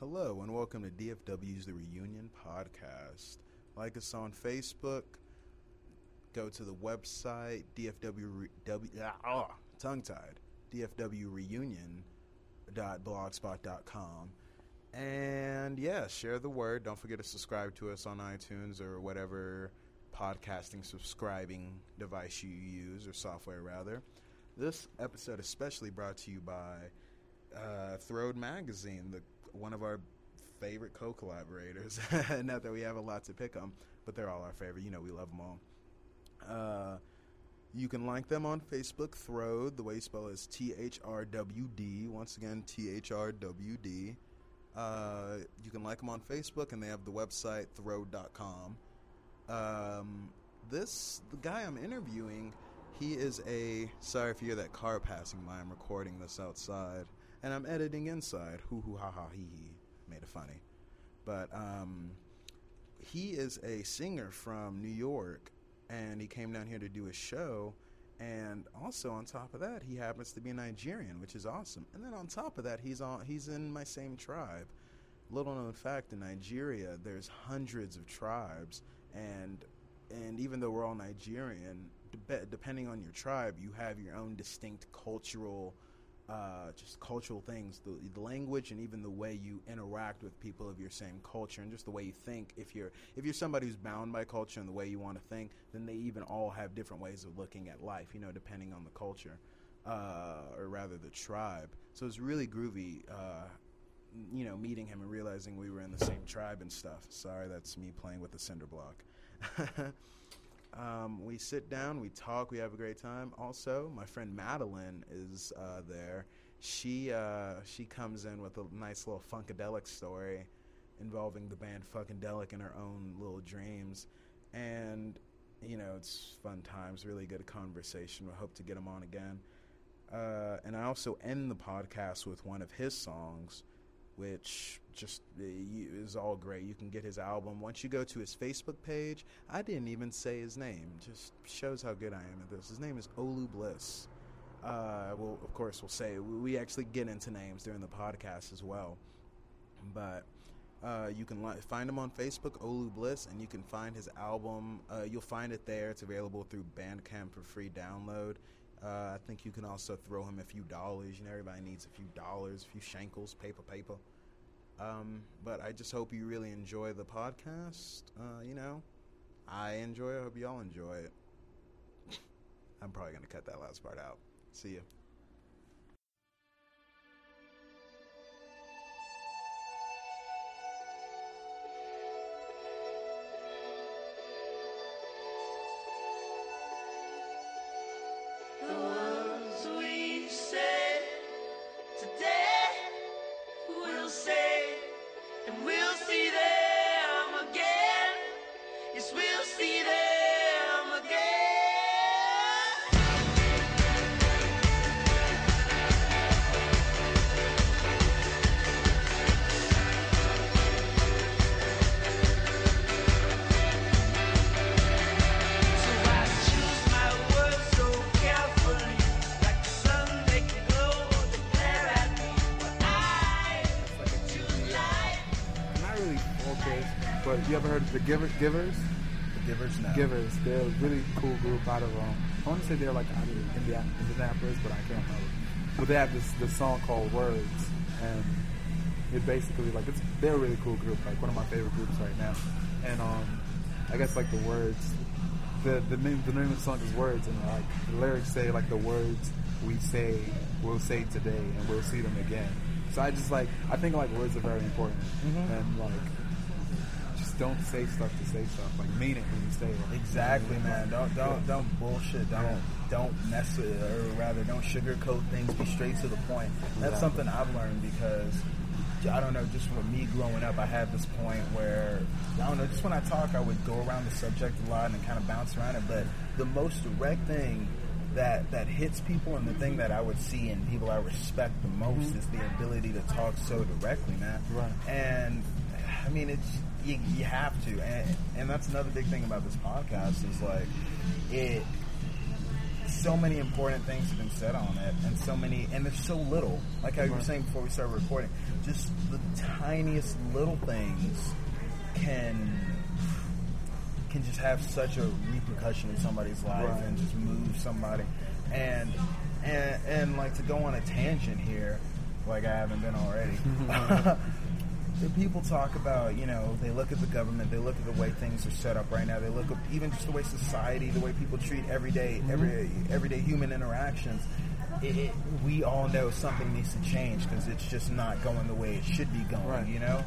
Hello and welcome to DFW's The Reunion Podcast. Like us on Facebook. Go to the website DFW w, ah, tongue tied DFWReunion.blogspot.com. And yeah, share the word. Don't forget to subscribe to us on iTunes or whatever podcasting subscribing device you use or software rather. This episode especially brought to you by uh, Magazine, the one of our favorite co-collaborators. Not that we have a lot to pick on, but they're all our favorite. You know, we love them all. Uh, you can like them on Facebook, THRWD. The way you spell is T H R W D. Once again, T H R W D. Uh, you can like them on Facebook, and they have the website thrwd.com. Um, this the guy I'm interviewing. He is a sorry if you hear that car passing by. I'm recording this outside, and I'm editing inside. Hoo hoo ha ha hee hee. Made it funny, but um, he is a singer from New York, and he came down here to do a show. And also on top of that, he happens to be Nigerian, which is awesome. And then on top of that, he's on he's in my same tribe. Little known fact: in Nigeria, there's hundreds of tribes, and and even though we're all Nigerian, de- depending on your tribe, you have your own distinct cultural, uh, just cultural things, the, the language and even the way you interact with people of your same culture, and just the way you think. If you're if you're somebody who's bound by culture and the way you want to think, then they even all have different ways of looking at life. You know, depending on the culture, uh, or rather the tribe. So it's really groovy. Uh, you know, meeting him and realizing we were in the same tribe and stuff. Sorry, that's me playing with the cinder block. um, we sit down, we talk, we have a great time. Also, my friend Madeline is uh, there. She uh, she comes in with a nice little funkadelic story involving the band Funkadelic and her own little dreams, and you know it's fun times, really good conversation. We hope to get him on again. Uh, and I also end the podcast with one of his songs which just uh, is all great. You can get his album once you go to his Facebook page. I didn't even say his name. Just shows how good I am at this. His name is Olu Bliss. Uh, well, of course, we'll say we actually get into names during the podcast as well. But uh, you can li- find him on Facebook, Olu Bliss, and you can find his album. Uh, you'll find it there. It's available through Bandcamp for free download. Uh, I think you can also throw him a few dollars. You know, everybody needs a few dollars, a few shankles, paper, paper. Um, but I just hope you really enjoy the podcast. Uh, you know, I enjoy it. I hope y'all enjoy it. I'm probably going to cut that last part out. See you. But you ever heard of the Giver, Givers? The Givers, no. Givers. They're a really cool group out of, um, I want to say they're like out of Indianapolis, but I can't remember. But they have this, this song called Words, and it basically, like, it's, they're a really cool group, like one of my favorite groups right now. And, um, I guess, like, the words, the, the, name, the name of the song is Words, and, like, the lyrics say, like, the words we say, we'll say today, and we'll see them again. So I just, like, I think, like, words are very important. Mm-hmm. And, like, don't say stuff to say stuff. Like mean it when you say it. Exactly, man. Don't don't don't bullshit. Don't yeah. don't mess with it, or rather, don't sugarcoat things. Be straight to the point. That's exactly. something I've learned because I don't know. Just with me growing up, I had this point where I don't know. Just when I talk, I would go around the subject a lot and kind of bounce around it. But the most direct thing that that hits people and the thing that I would see in people I respect the most mm-hmm. is the ability to talk so directly, man. Right. And I mean, it's you, you have to, and, and that's another big thing about this podcast is like it so many important things have been said on it, and so many, and there's so little. Like how you were saying before we started recording, just the tiniest little things can can just have such a repercussion in somebody's life Right. and just move somebody. And and and like to go on a tangent here, like I haven't been already. people talk about, you know, they look at the government, they look at the way things are set up right now, they look at even just the way society, the way people treat everyday mm-hmm. every everyday human interactions. It, it, we all know something needs to change because it's just not going the way it should be going, Right. you know.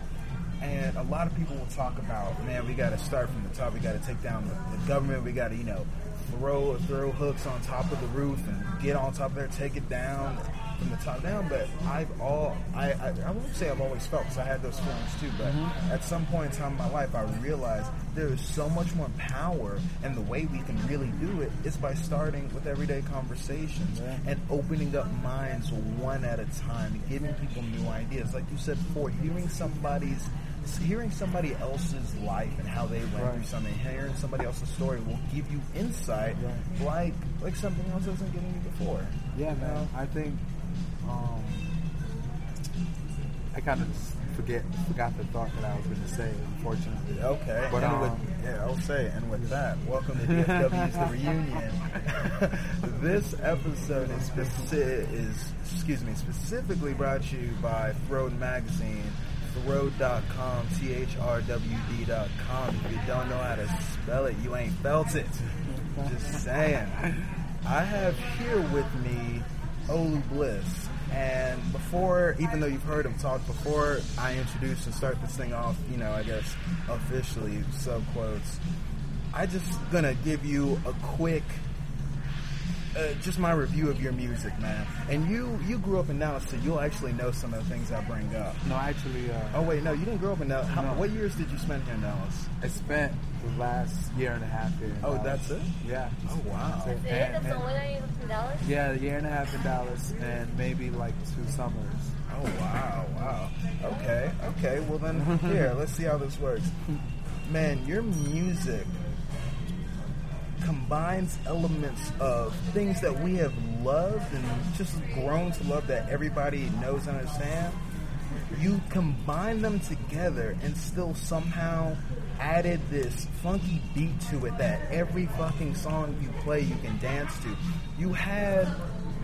And a lot of people will talk about, man, we got to start from the top. We got to take down the, the government. We got to, you know, throw throw hooks on top of the roof and get on top of there, take it down from the top down. But I've all I I, I won't say I've always felt because I had those feelings too. But mm-hmm. at some point in time in my life, I realized there is so much more power, and the way we can really do it is by starting with everyday conversations Yeah. and opening up minds one at a time, giving people new ideas. Like you said before, hearing somebody's hearing somebody else's life and how they went Right. through something, hearing somebody else's story will give you insight Right. like like something else wasn't giving you before. Yeah, You man. know? I think um, I kind of forget forgot the thought that I was going to say. Unfortunately, Okay. But, and with, um, yeah, I'll say it. And with that, welcome to DFW's The Reunion. this episode is, speci- is, excuse me, specifically brought to you by THRWD Magazine. THRWD.com, T-H-R-W-D.com. If you don't know how to spell it, you ain't felt it. Just saying. I have here with me Olu Bliss. And before, even though you've heard him talk before, I introduce and start this thing off, you know, I guess officially, sub quotes. I just gonna give you a quick, uh, just my review of your music, man. And you, you grew up in Dallas, so you'll actually know some of the things I bring up. no, I actually, uh, Oh wait, no, you didn't grow up in Dallas. How, No. What years did you spend here in Dallas? I spent the last year and a half here. in Oh, Dallas. that's it? Yeah. Oh wow. That's it. That's? And- That's the only time you lived in Dallas? Yeah, a year and a half in Dallas, and maybe like two summers. Oh wow, wow. Okay, okay. Well then, here, let's see how this works. Man, your music combines elements of things that we have loved and just grown to love that everybody knows and understand. You combine them together and still somehow added this funky beat to it that every fucking song you play you can dance to. You had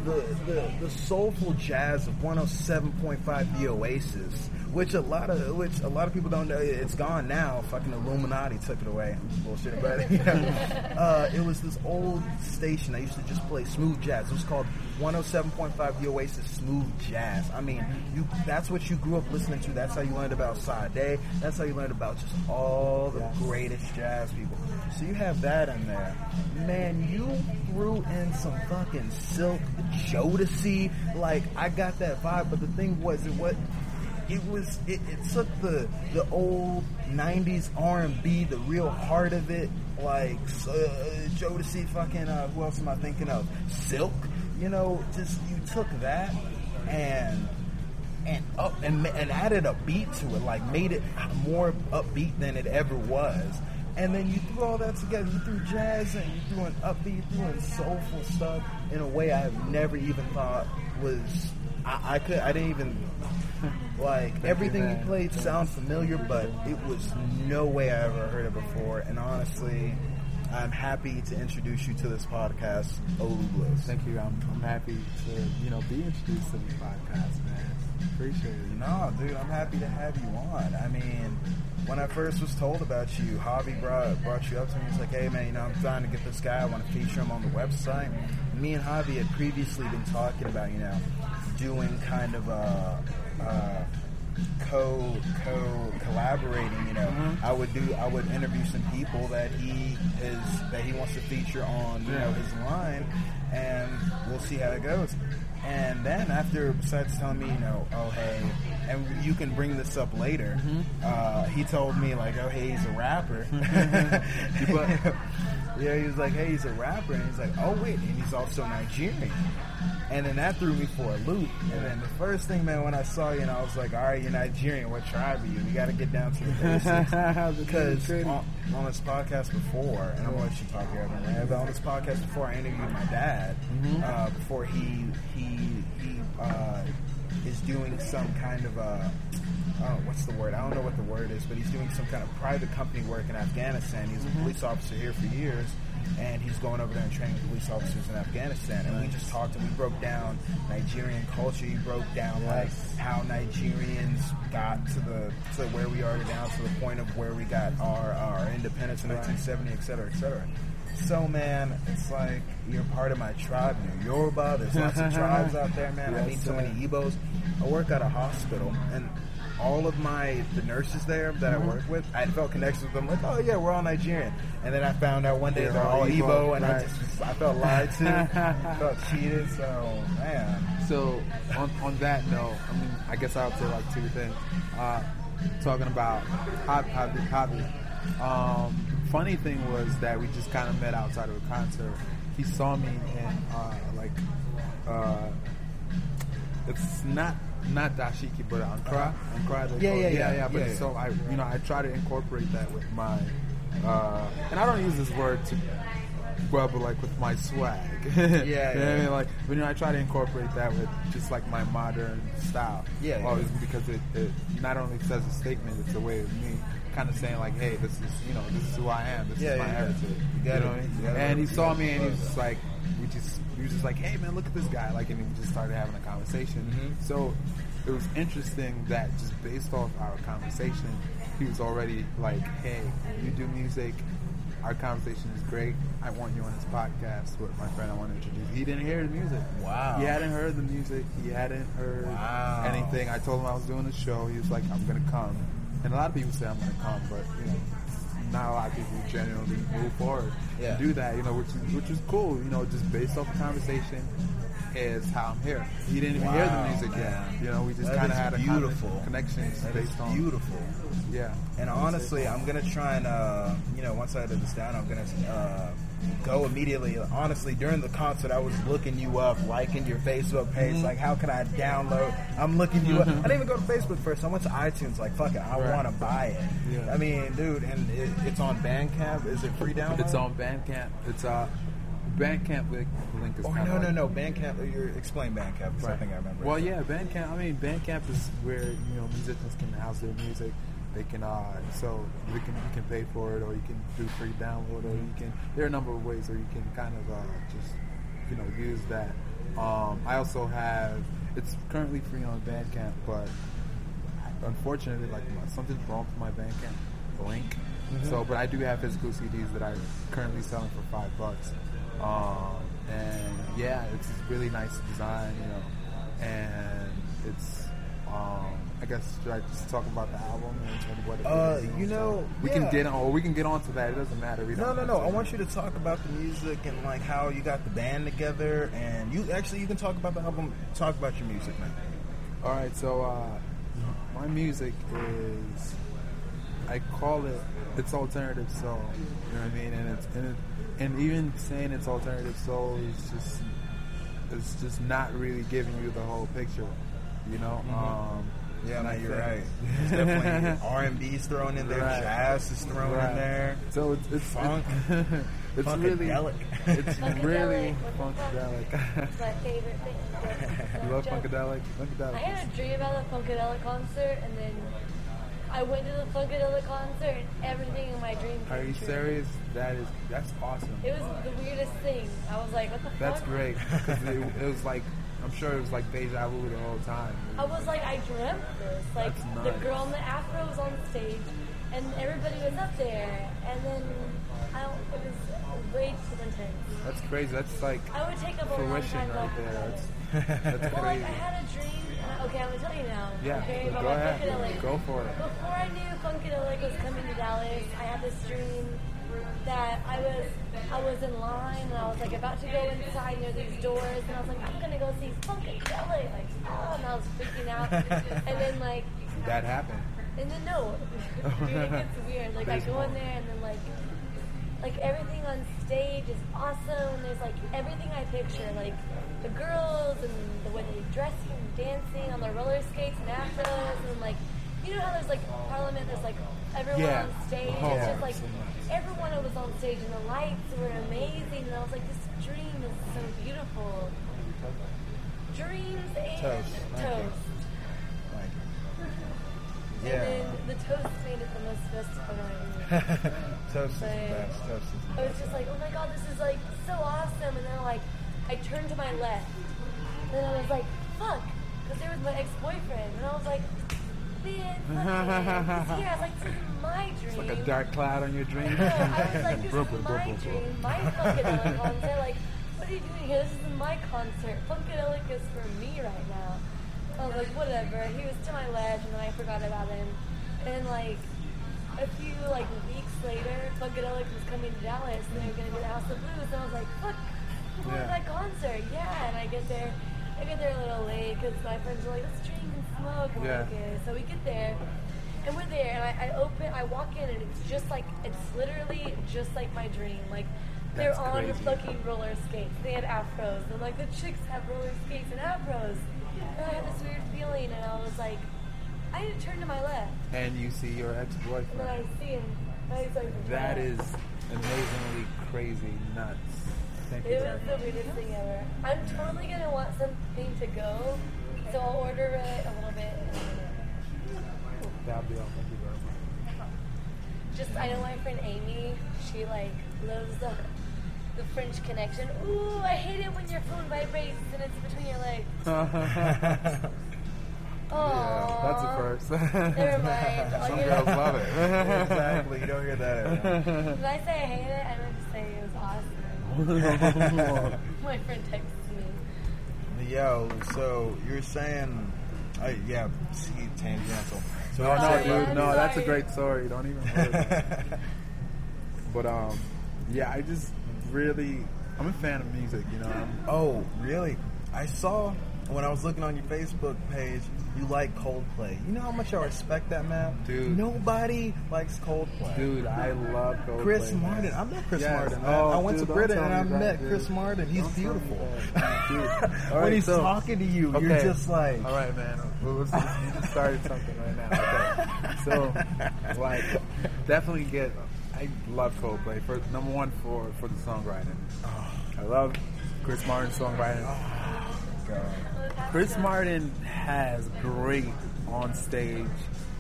the, the, the soulful jazz of 107.5 The Oasis, which a lot of which a lot of people don't know. It's gone now. Fucking Illuminati took it away. Bullshit, but you know, uh, it was this old station that used to just play smooth jazz. It was called 107.5 The Oasis Smooth Jazz. I mean, you that's what you grew up listening to. That's how you learned about Sade. That's how you learned about just all the greatest jazz people. So you have that in there. Man, you threw in some fucking silk Jodeci. Like I got that vibe, but the thing was it what it was it, it took the the old 90s R&B, the real heart of it, like uh, Jodeci fucking uh, who else am I thinking of? Silk, you know, just you took that and and up and, and added a beat to it, like made it more upbeat than it ever was. And then you threw all that together. You threw jazz and you threw an upbeat, you threw in soulful stuff in a way I have never even thought was. I, I could. I didn't even like everything you played sound familiar, but it was no way I ever heard it before. And honestly, I'm happy to introduce you to this podcast, Olu Bliss. Thank you. I'm, I'm happy to you know be introduced to this podcast, man. Appreciate it. No, dude, I'm happy to have you on. I mean, when I first was told about you, Javi brought brought you up to me. He's like, "Hey, man, you know, I'm trying to get this guy. I want to feature him on the website." Me and Javi had previously been talking about, you know, doing kind of a. Uh, co co collaborating you know. I would do I would interview some people that he is that he wants to feature on you know his line and we'll see how it goes. And then after besides telling me you know oh hey and you can bring this up later uh, he told me like oh hey he's a rapper. Yeah he was like hey he's a rapper. And he's like oh wait and he's also Nigerian And then that threw me for a loop. And then the first thing, man, when I saw you, and I was like, all right, you're Nigerian. What tribe are you? We got to get down to the basics. because on, on this podcast before, and I'm going to let you talk here, man, but on this podcast before, I interviewed my dad Mm-hmm. uh, before he he he uh, is doing some kind of a uh, what's the word? I don't know what the word is, but he's doing some kind of private company work in Afghanistan. He's a police officer here for years, and he's going over there and training police officers in Afghanistan. And we just talked and we broke down Nigerian culture. He broke down like how Nigerians got to the to where we are now, to the point of where we got our our independence in 1970, et cetera, et cetera. So man, it's like you're part of my tribe. You're Yoruba. There's lots of tribes out there, man. I meet so many Igbos. I work at a hospital, and all of my the nurses there that Mm-hmm. I work with, I felt connections with them. Like, oh yeah, we're all Nigerian. And then I found out one day They're they're all Igbo, and I just I felt lied to, felt cheated. So man, So on, on that note, I mean, I guess I would say like two things. Uh, talking about hobby, hobby, hobby. Um, funny thing was that we just kind of met outside of a concert. He saw me and uh, like uh, it's not not dashiki, but ankara. Ankara. they Yeah, yeah, yeah, yeah. But yeah, yeah. so I, you know, I try to incorporate that with my, uh, and I don't use this word to rub like with my swag. yeah, you know I mean? Like, but you know, I try to incorporate that with just like my modern style. Yeah, Always yeah. because it, it not only says a statement, it's a way of me kind of saying like, hey, this is you know, this is who I am. This Yeah, is my yeah, yeah. heritage. You know what I mean? you gotta- And he saw me and he was just like, we just he was just like, hey man, look at this guy. Like, and we just started having a conversation. Mhm. So it was interesting that just based off our conversation, he was already like, hey, you do music. Our conversation is great. I want you on this podcast with my friend I want to introduce. He didn't hear the music. Wow. He hadn't heard the music. He hadn't heard Wow. anything. I told him I was doing a show. He was like, I'm going to come. And a lot of people say I'm going to come, but, you know, not a lot of people genuinely move forward Yeah. and do that, you know, which is, which is cool, you know, just based off the conversation is how I'm here. He didn't even hear the music yet. You know, we just kind of had a beautiful. con- connections based on beautiful. Yeah. And honestly, I'm gonna try and uh, you know once I edit this down, I'm gonna uh, go immediately. Honestly, during the concert, I was looking you up, liking your Facebook page. Mm-hmm. Like, how can I download? I'm looking you up. I didn't even go to Facebook first. I went to iTunes. Like, fuck it, I Right. want to buy it. Yeah. I mean, dude, and it, it's on Bandcamp. Is it free download? It's on Bandcamp. It's uh Bandcamp link, link is Oh no of no no Bandcamp. You're explain Bandcamp. Right. something I remember. Well, yeah, Bandcamp. I mean, Bandcamp is where you know musicians can house their music. They can, uh, so you can you can pay for it, or you can do free download, or you can. There are a number of ways where you can kind of uh, just you know use that. Um, I also have. It's currently free on Bandcamp, but unfortunately, like my, something's wrong with my Bandcamp link. So, but I do have physical CDs that I'm currently selling for five bucks. Um, and yeah, it's a really nice design, you know, and it's. Um, I guess should I just talk about the album and, what it Uh, is? you know, we yeah. can get on, or we can get onto that. It doesn't matter. We No, no, no. to- I want you to talk about the music and like how you got the band together, and you actually you can talk about the album. Talk about your music, man. All right, so uh, my music is I call it it's alternative soul. You know what I mean? And it's and, it, and even saying it's alternative soul is just it's just not really giving you the whole picture. You know? Um, Yeah, and no, you're right. It's definitely R and B's thrown in there, Right. jazz is thrown Right. in there. So it's it's Funk. it's really Funkadelic. it's Funkadelic, really what the funkadelic. It's my favorite thing. you love Joke. funkadelic? I Funkadelic. had a dream about the Funkadelic concert, and then I went to the Funkadelic concert, and everything in my dream came Are you true. serious? That is that's awesome. It was the weirdest thing. I was like, what the That's fuck? great because it, it was like I'm sure it was like deja vu the whole time. I was like, I dreamt this. Like, That's the girl in the afro was on stage, and everybody was up there, and then I don't, it was way too intense. That's crazy. That's like I would take up a long fruition time right there. That's, that's Well, like, crazy. I had a dream. and I- Okay, I'm gonna tell you now. Yeah, okay, go ahead. Funkadelic. Go for it. Before I knew Funkadelic was coming to Dallas, I had this dream that I was I was in line and I was like about to go inside near these doors and I was like I'm gonna go see Funkadelic like oh and I was freaking out and then like That happened. and then no, Dude, it gets weird. Like I go in there and then like like everything on stage is awesome. And there's like everything I picture, like the girls and the way they dress and dancing on their roller skates and afros, and like you know how there's like Parliament, there's like everyone Yeah. on stage. Oh, it's just like everyone was on stage, and the lights were amazing. And I was like, this dream is so beautiful. Dreams and Toast. Toast. And yeah. then the toast made it the most festive. Toast is the best. Toast is the I was just like, oh my god, this is like so awesome. And then like, I turned to my left. And then I was like, fuck. Because there was my ex-boyfriend. And I was like, it. Yeah, I was like, this is my dream. It's like a dark cloud on your dream. No, I was like, this Brum, is brum, my brum, dream, my Funkadelic concert. Like, what are you doing here? This is my concert. Funkadelic is for me right now. I was like, whatever. He was to my ledge, and then I forgot about him. And like a few like weeks later, Funkadelic was coming to Dallas, and they were gonna do the House of Blues. And I was like, fuck, I'm going to that concert. Yeah, and I get there. I get there a little late because my friends were like, let's drink and. And Yeah. we're like, okay. So we get there, and we're there, and I, I open, I walk in, and it's just like, it's literally just like my dream. Like, they're That's on crazy. fucking roller skates. They had afros, and like the chicks have roller skates and afros. And I had this weird feeling, and I was like, I need to turn to my left, And you see your and then I ex-boyfriend. see him. And like, That is amazingly crazy nuts. Thank It was the weirdest thing ever. I'm totally gonna want something to go, so I'll order it a little bit. in a minute. That'll be all. Thank you very much. Just I know my friend Amy. She like loves the the French Connection. Ooh, I hate it when your phone vibrates and it's between your legs. Oh, That's a first. Never mind. I'll Some give girls it- love it. exactly. You don't hear that. every Did I say I hate it? I meant to say it was awesome. my friend texted me. Yo, so you're saying, uh, yeah, see, tangential. So No, no, dude, no, that's a great story. Don't even. worry. but um, yeah, I just really, I'm a fan of music. You know, I'm, oh, really? I saw when I was looking on your Facebook page, you like Coldplay. You know how much I respect that man, Dude. Nobody likes Coldplay. dude, I love Coldplay. Chris man. Martin. I met Chris Yes. Martin. Man. Oh, I went dude, to Britain and I that, met dude. Chris Martin. He's Don't beautiful. All when he's so- talking to you, you're just like, All right, man. You just started something right now. Okay. So, like, definitely get. I love Coldplay for number one for for the songwriting. Oh. I love Chris Martin's songwriting. Chris Martin has great on stage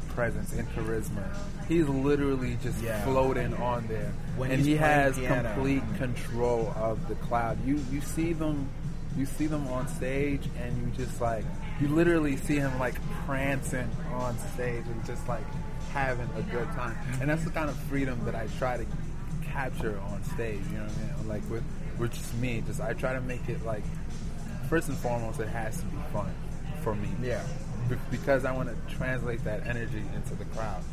presence and charisma. He's literally just Yeah. floating on there, When and he has piano. complete control of the crowd. You you see them, you see them on stage, and you just like you literally see him like prancing on stage and just like having a good time. And that's the kind of freedom that I try to capture on stage. You know what I mean? Like with with just me, just I try to make it like first and foremost, it has to be fun for me. Yeah. Be- because I want to translate that energy into the crowd.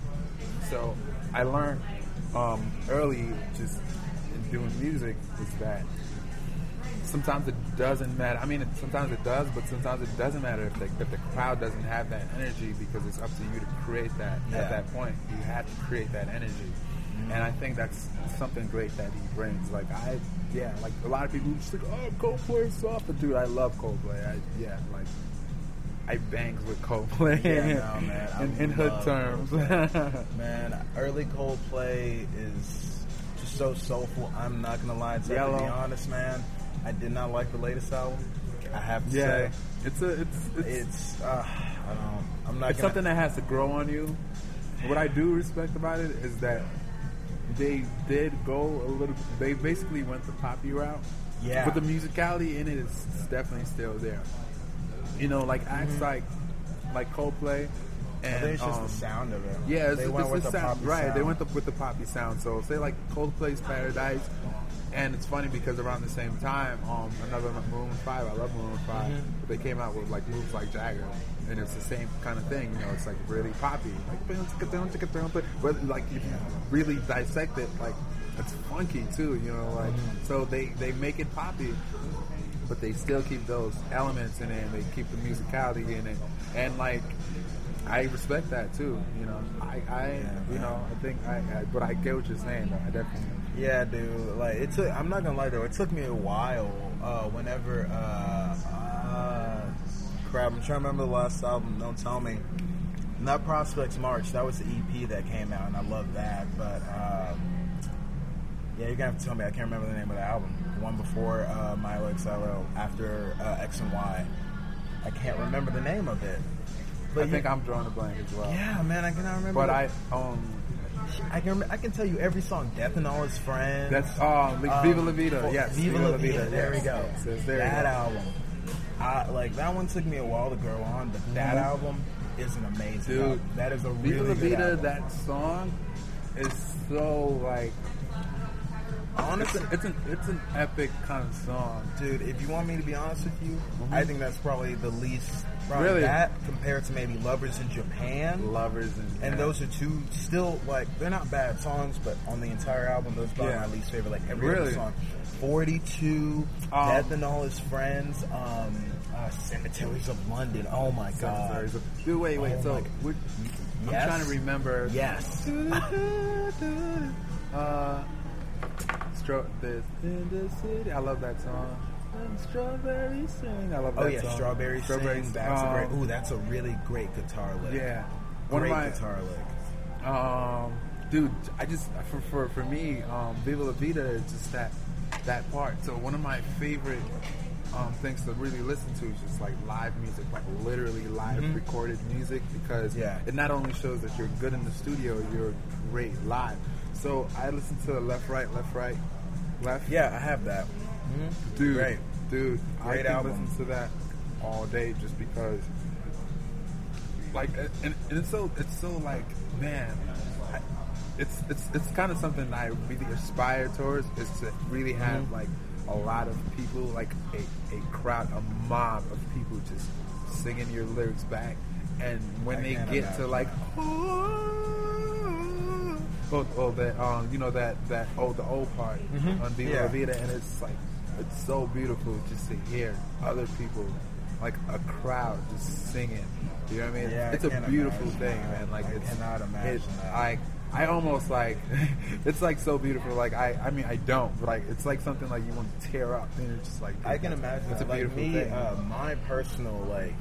So I learned um, early, just in doing music, is that sometimes it doesn't matter. I mean, it, sometimes it does, but sometimes it doesn't matter if the, if the crowd doesn't have that energy because it's up to you to create that Yeah. at that point. You have to create that energy. And I think that's something great that he brings. Like I, yeah, like a lot of people just like, oh, Coldplay is soft, but dude, I love Coldplay. I, yeah, like I bangs with Coldplay. Yeah, no, man. In, in hood terms. Man, early Coldplay is just so soulful. I'm not gonna lie to you. To be honest, man, I did not like the latest album. I have to yeah, say, it's a, it's, it's, it's. Uh, I don't. I'm not. it's gonna, something that has to grow on you. What I do respect about it is that they did go a little. They basically went the poppy route. Yeah. But the musicality in it is definitely still there. You know, like acts like like Coldplay. And it's just um, the sound of it. Yeah, it's, they went the with the sound, right? They went the, with the poppy sound. So say like Coldplay's Paradise, and it's funny because around the same time, um, another Maroon Five. I love Maroon 5 Mm-hmm. but they came out with like moves like Jagger, and it's the same kind of thing. You know, it's like really poppy, like boom, ticka, boom, ticka, boom, but but, like if you really dissect it, like it's funky too. You know, like Mm-hmm. so they they make it poppy. But they still keep those elements in it. and They keep the musicality in it, and like I respect that too. You know, I, I you know, I think I, I, but I get what you're saying. Though. I definitely. Yeah, dude. Like it took. I'm not gonna lie though. It took me a while. Uh, whenever. Uh, uh, crap. I'm trying to remember the last album. Don't tell me. Not Prospekt's March. That was the EP that came out, and I love that. But um, yeah, you're gonna have to tell me. I can't remember the name of the album. The one before uh, Mylo Xyloto, after uh, X and Y. I can't remember the name of it. I you- think I'm drawing a blank as well. Yeah, man. I cannot remember. But I um I can. I can tell you every song. Death and All His Friends. that's um, like Um, Viva La Vida. for- yes, Viva La Vida. There we go. yes, yes, there that album. I, like that one took me a while to grow on, but that Mhm. album is an amazing Dude, album. That is a Viva really Vida. album. That song is so like Honestly, it's an it's an epic kind of song. dude, if you want me to be honest with you, I think that's probably the least. Probably Really? that compared to maybe Lovers in Japan. Lovers and And those are two still like they're not bad songs, but on the entire album, those are Yeah. my least favorite. Like every Really? other song, Forty Two, Um, Death and All His Friends, um, uh, Cemeteries of London. Oh my god! Of- Dude, wait, wait. Oh so we're- I'm Yes. trying to remember. Yes. uh, stro- this in the city. I love that song. And Strawberry Swing. I love that Oh yeah, song. Strawberry, Strawberry Swing. That's a um, great. Ooh, that's a really great guitar lick. Yeah. One great of my guitar lick. Um, dude, I just for for, for me, um, Viva La Vida is just that that part. So one of my favorite um, things to really listen to is just like live music, like literally live Mhm. recorded music, because Yeah. it not only shows that you're good in the studio, you're great live. So I listen to left, right, left, right, left. Yeah, I have that. Dude, great. dude, I can album. listen to that all day just because. Like, and, and it's so it's so like, man, I, it's it's it's kind of something I really aspire towards is to really have Mhm. like a lot of people, like a, a crowd, a mob of people just singing your lyrics back, and when I they get to like. Oh, oh, that um, you know that that oh, the old part Mhm. on Viva Yeah. La Vida, and it's like it's so beautiful just to hear other people, like a crowd, just singing. You know what I mean? Yeah, I it's a beautiful imagine thing, that. man. Like I it's cannot imagine it, that. I I almost like it's like so beautiful. Like I I mean I don't, but like it's like something like you want to tear up, and it's just like I can imagine. It's a that. Like me, thing. Uh, my personal like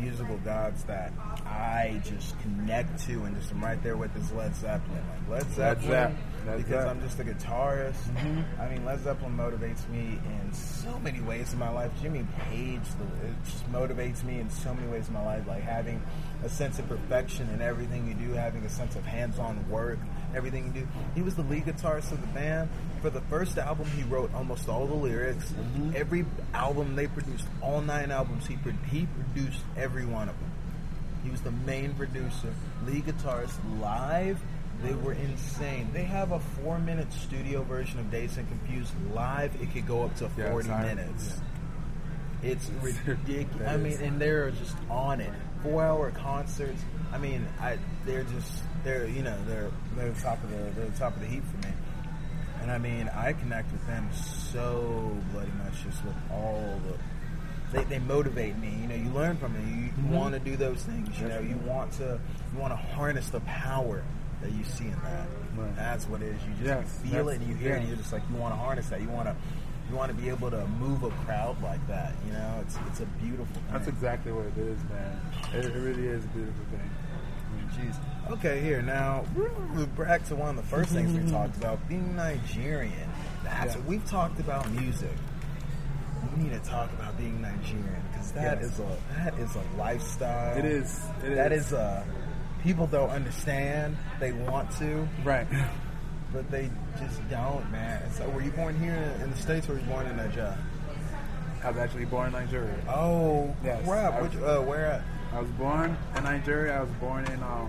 musical gods that I just connect to and just am right there with is Led Zeppelin. Like Led Zeppelin, Led because Zeppelin. I'm just a guitarist. Mhm. I mean, Led Zeppelin motivates me in so many ways in my life. Jimmy Page, it just motivates me in so many ways in my life. Like having a sense of perfection in everything you do, having a sense of hands-on work, everything you do. He was the lead guitarist of the band. For the first album, he wrote almost all the lyrics. Every album they produced, all nine albums, he pro- he produced every one of them. He was the main producer, lead guitarist, live. They were insane. They have a four-minute studio version of Dazed and Confused live. It could go up to Yeah, forty it's- minutes. It's ridiculous. I mean, and they're just on it. Four-hour concerts. I mean, I they're just they're you know they're they're the top of the they're the top of the heap for me. And I mean, I connect with them so bloody much just with all the. They, they motivate me. You know, you learn from them. You, Mhm. want to do those things. You know, you want to you want to harness the power that you see in that. Right. That's what it is. You just Yes, you feel it and you hear it. and You're just like you want to harness that. You want to you want to be able to move a crowd like that. You know, it's it's a beautiful. Thing. That's exactly what it is, man. It, it really is a beautiful thing. Jeez. Okay, here now we're back to one of the first things we talked about, being Nigerian. That's Yeah. we've talked about music. We need to talk about being Nigerian because that Yes. is a that is a lifestyle. It is. It That is. is a people don't understand. They want to, Right. but they just don't, man. So, were you born here in the states or were you born in Nigeria? I was actually born in Nigeria. Oh, Yes. crap! I- Which, uh, where at? I was born in Nigeria. I was born in um.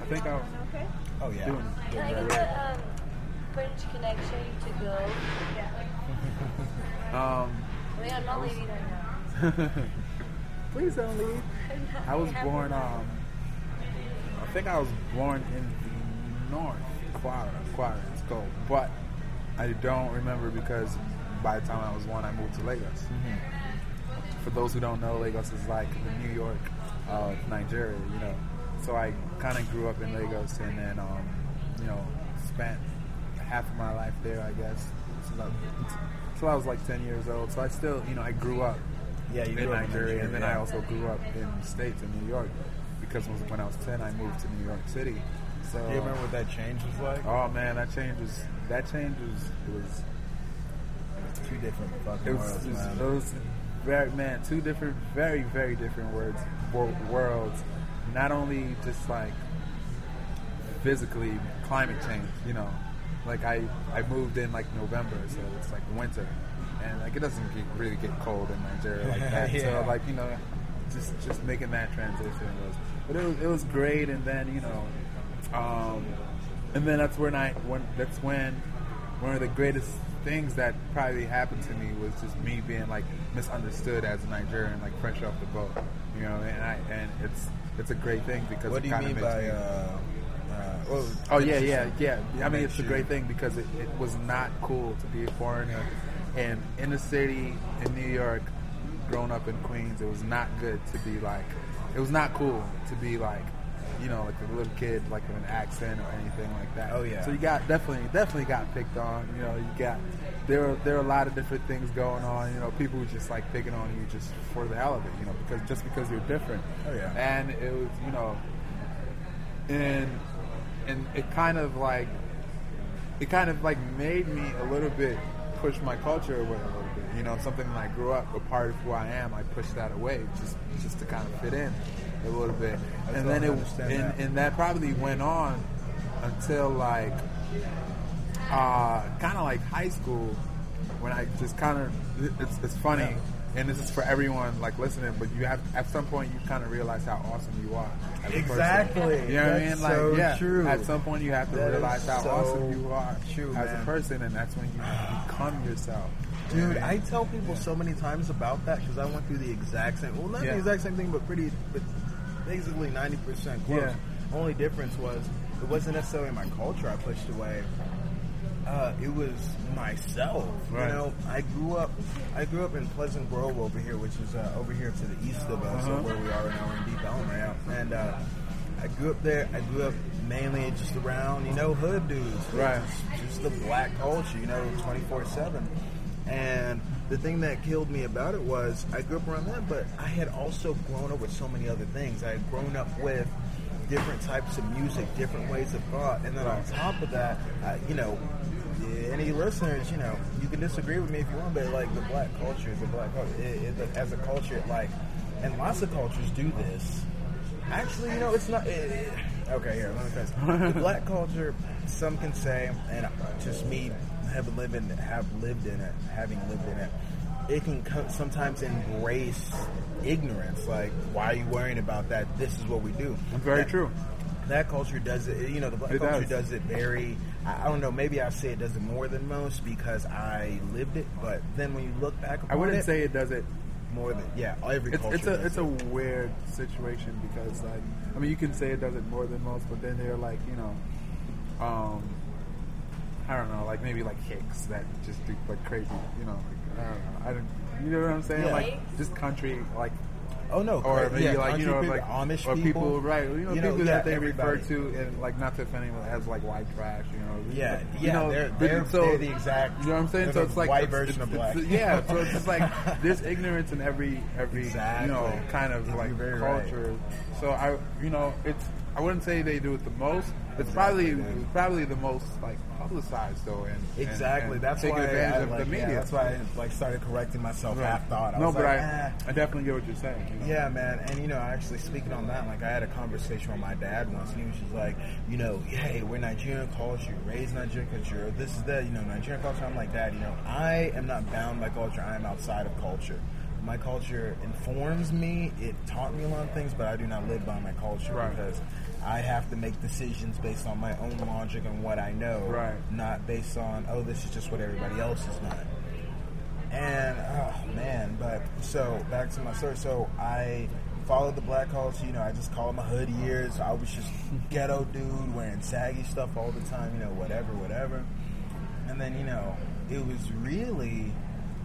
I think I was Okay. Oh yeah. doing. Can I doing get the um, French connection to go? Yeah. Um. I mean, I'm not leaving right now. Please don't leave. I was born. Um. I think I was born in the north, Kwara, Kwara, it's called. But I don't remember because by the time I was one, I moved to Lagos. For those who don't know, Lagos is like the New York of Nigeria. You know, so I kind of grew up in Lagos and then um, you know spent half of my life there, I guess. So until I was like 10 years old. So I still, you know, I grew up Yeah, you in grew up in Nigeria, and then I also grew up in the States, in New York, because when I was 10, I moved to New York City. So, Do you remember what that change was like? oh man, that change was, that change was, it was, Two different fucking it was, worlds, man. those, very, man, two different, very, very different words, worlds. Not only just like physically climate change, you know. Like I, I moved in like November, so it's like winter, and like it doesn't get, really get cold in Nigeria like that. Yeah. So like you know, just just making that transition was, but it was it was great. And then you know, um, and then that's when I when that's when one of the greatest things that probably happened to me was just me being like misunderstood as a Nigerian, like fresh off the boat, you know. And I and it's it's a great thing because What it do you mean by? me- Uh, uh, well, Oh yeah, yeah, yeah. I mean, it's a great thing because it, it was not cool to be a foreigner, and in the city in New York, growing up in Queens, it was not good to be like. It was not cool to be like, you know, like a little kid, like with an accent or anything like that. Oh, yeah. So you got definitely, definitely got picked on. You know, you got there. Are, there are a lot of different things going on. You know, people were just like picking on you just for the hell of it. You know, because just because you're different. Oh, yeah. And it was, you know, and and it kind of like it kind of like made me a little bit push my culture away a little bit. You know, something that I grew up a part of who I am. I pushed that away just just to kind of fit in a little bit. And then it and, that. and that probably went on until like uh, kind of like high school when I just kind of it's, it's funny and this is for everyone like listening but you have at some point you kind of realize how awesome you are. Exactly. you know what I mean like so yeah true. at some point you have to That realize how so awesome you are true, as man. a person and that's when you become yourself Dude, I tell people so many times about that because I went through the exact same. Well, not Yeah. the exact same thing, but pretty, but basically ninety percent close. Yeah. Only difference was it wasn't necessarily my culture I pushed away. Uh, it was myself. Right. You know, I grew up. I grew up in Pleasant Grove over here, which is uh, over here to the east of us, Uh-huh. where we are now. In Deep Ellum right now, and uh, I grew up there. I grew up mainly just around, you know, hood dudes. Right. Just, just the black culture, you know, twenty four seven. And the thing that killed me about it was I grew up around that, but I had also grown up with so many other things. I had grown up with different types of music, different ways of thought, and then on top of that, you know, any listeners, you know, you can disagree with me if you want, but like the black culture, the black culture, it, it, as a culture, like, and lots of cultures do this. Actually, you know, it's not. It- okay, here, let me finish. the black culture, some can say, and just me have lived in, have lived in it, having lived in it, it can co- sometimes embrace ignorance. Like, why are you worrying about that? This is what we do. very That- true that culture does it. You know, the black It culture does. does. it very. I, I don't know. Maybe I say it does it more than most because I lived it. But then when you look back, I wouldn't it, say it does it more than yeah. Every it's, culture. it's a it's it. a weird situation because like I mean you can say it does it more than most, but then they're like you know, um, I don't know, like maybe like hicks that just do like crazy, you know, like I don't know, I don't, you know what I'm saying? Yeah. Like just country, like Oh no, or maybe yeah, like you know country like people, Amish or people, people, right? You know, You know, people yeah, that they refer to and like not to offend anyone as like white trash, you know. Yeah, you yeah, know, they're- but they're- so- they're the exact- You know what I'm saying? So it's like white it's- version it's- of black. it's- Yeah, so it's just like there's ignorance in every every you know kind of like very right. culture. So I you know it's I wouldn't say they do it the most. It's Exactly, probably man. it's probably the most like publicized though, and and- Exactly. and that's taking why advantage I, of like, the yeah, media. that's why I like started correcting myself Right. half thought. I no, was but like, I "Ah." I definitely get what you're saying. you know? Yeah, man, and you know, I actually speaking on that, like I had a conversation with my dad once, and he was just like, you know, hey, we're Nigerian culture, raised Nigerian culture, this is that, you know, Nigerian culture. I'm like, Dad, you know, I am not bound by culture. I am outside of culture. My culture informs me. It taught me a lot of things, but I do not live by my culture Right. because I have to make decisions based on my own logic and what I know, Right. not based on oh, this is just what everybody else is doing. And oh man, but so back to my story. So I followed the black culture. You know, I just called my hood years. I was just ghetto dude wearing saggy stuff all the time. You know, whatever, whatever. And then you know, it was really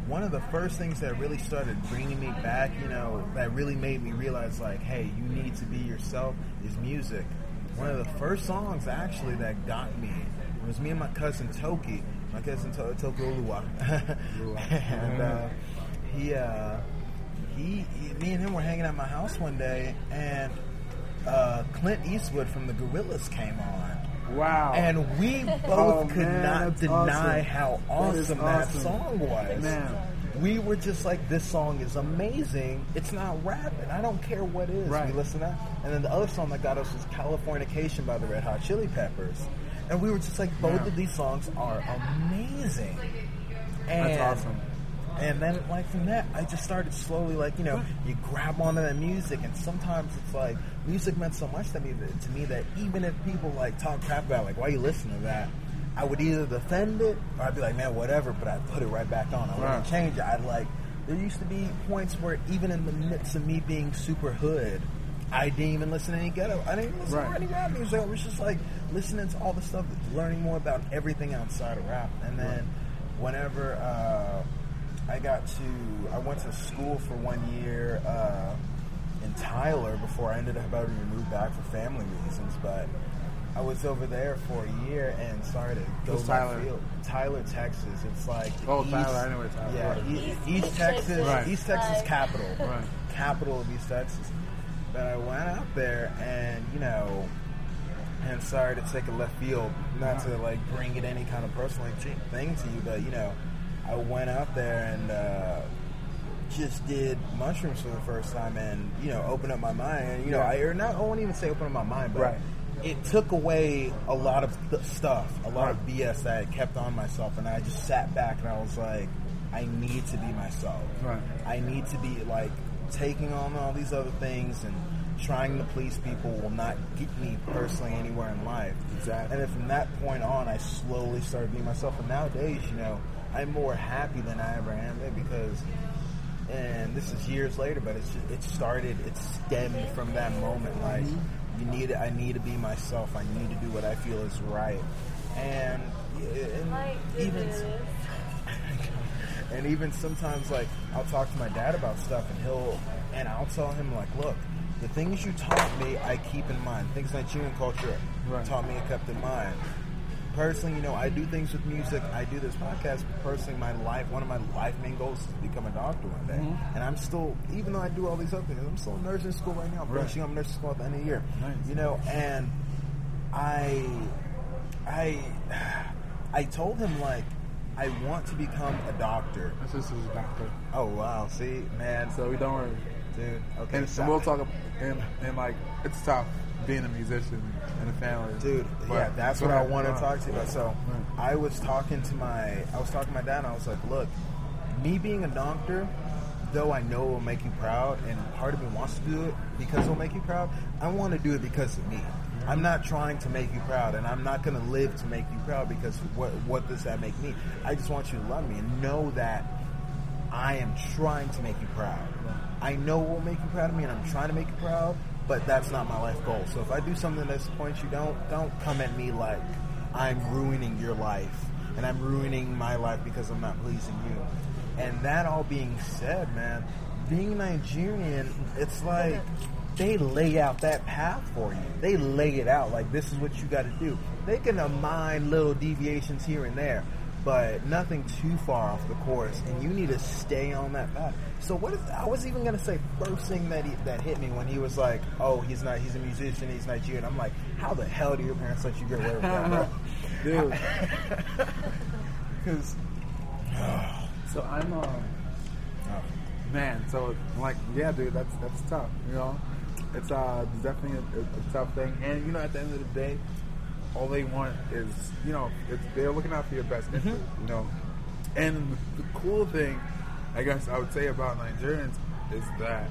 one of the first things that really started bringing me back, you know, that really made me realize, like, hey, you need to be yourself is music. One of the first songs actually that got me was me and my cousin Toki, my cousin to- Toki Olua, and uh, he, uh, he, he, me and him were hanging at my house one day, and uh, Clint Eastwood from the Gorillaz came on. Wow. And we both Oh, could man, not deny awesome. how awesome that, awesome. song was. Man. We were just like, this song is amazing. It's not rap, rapping. I don't care what is. Right. We listen to that. And then the other song that got us was Californication by the Red Hot Chili Peppers. And we were just like, both Yeah. of these songs are amazing. And, That's awesome. And then, like from that, I just started slowly, like you know, you grab onto that music, and sometimes it's like music meant so much to me that, to me that even if people like talk crap about, it, like why you listen to that, I would either defend it or I'd be like, man, whatever, but I'd put it right back on. I wouldn't Right. change it. I'd like. There used to be points where even in the midst of me being super hood, I didn't even listen to any ghetto. I didn't even listen Right. to any rap music. I was just like listening to all the stuff, learning more about everything outside of rap. And then whenever uh, I got to, I went to school for one year uh, in Tyler before I ended up having to move back for family reasons. But I was over there for a year and started to go What's left Tyler? field. Tyler, Texas. It's like Oh, East- Tyler, I know where Tyler Yeah. E- East- East, East Texas, Texas. Right. East Texas capital, Right. capital of East Texas. But I went out there and you know, and sorry to take a left field, not to like bring it any kind of personal thing to you, but you know, I went out there and uh, just did mushrooms for the first time, and you know, opened up my mind. You know. I or not, I won't even say open up my mind, but Right. it took away a lot of th- stuff, a lot of BS that I kept on myself, and I just sat back and I was like, I need to be myself. Right. I need to be like taking on all these other things and trying to please people will not get me personally anywhere in life. Exactly. And then from that point on, I slowly started being myself. And nowadays, you know, I'm more happy than I ever am eh, because, and this is years later, but it's just, it started, it stemmed from that moment. Like, you need, I need to be myself. I need to do what I feel is right. And, and Like, even and even sometimes like I'll talk to my dad about stuff and he'll and I'll tell him like, look, the things you taught me I keep in mind. Things Nigerian culture Right. taught me and kept in mind. Personally, you know, I do things with music. I do this podcast. But personally, my life, one of my life main goals is to become a doctor one day. Mm-hmm. And I'm still, even though I do all these other things, I'm still in nursing school right now. I'm Right. finishing up nursing school at the end of the year. Nice. You know, and I, I, I told him like, I want to become a doctor. My sister's a doctor, Oh wow! See, man, so we don't worry. dude. Okay, And, so- we'll talk. And, and like, it's tough being a musician in a family, dude. But- yeah, that's what I want to talk to you about. So, I was talking to my, I was talking to my dad, and I was like, look, me being a doctor, though I know it will make you proud, and part of me wants to do it because it'll make you proud. I want to do it because of me. I'm not trying to make you proud, and I'm not going to live to make you proud because what what does that make me? I just want you to love me and know that I am trying to make you proud. I know what will make you proud of me, and I'm trying to make you proud. But that's not my life goal. So if I do something that disappoints you, don't don't come at me like I'm ruining your life and I'm ruining my life because I'm not pleasing you. And that all being said, man, being Nigerian, it's like they lay out that path for you. They lay it out like this is what you got to do. They can mind little deviations here and there, but nothing too far off the course. And you need to stay on that path. So what is? I was even gonna say first thing that he, that hit me when he was like, "Oh, he's not. He's a musician. He's Nigerian." I'm like, "How the hell do your parents let you get away with that, bro?" dude. Because So I'm um, oh, man. So like, yeah, dude, that's that's tough. You know, it's uh definitely a, a, a tough thing. And you know, at the end of the day, all they want is you know, it's, they're looking out for your best mm-hmm. interest. You know, and the cool thing, I guess I would say about Nigerians is that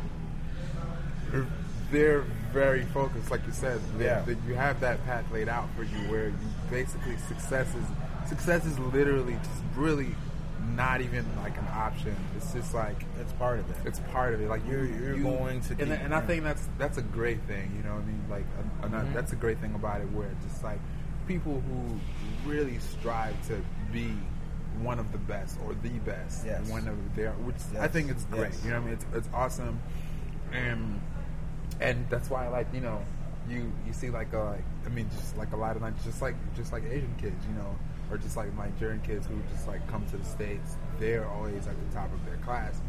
they're, they're very focused, like you said. Yeah. That you have that path laid out for you, where you basically success is success is literally just really not even like an option. It's just like it's part of it. it's part of it. Like You're- you're going to and, and I think that's that's a great thing. You know what I mean? Like, uh, uh, Mm-hmm. that's a great thing about it, where it's just like people who really strive to be one of the best or the best. Yes. One of their, which I think it's great. Yes. You know what I mean? It's, it's awesome, and and that's why like you know you you see like uh, like I mean just like a lot of like just like just like Asian kids, you know, or just like Nigerian kids who just like come to the states. They're always at the top of their class,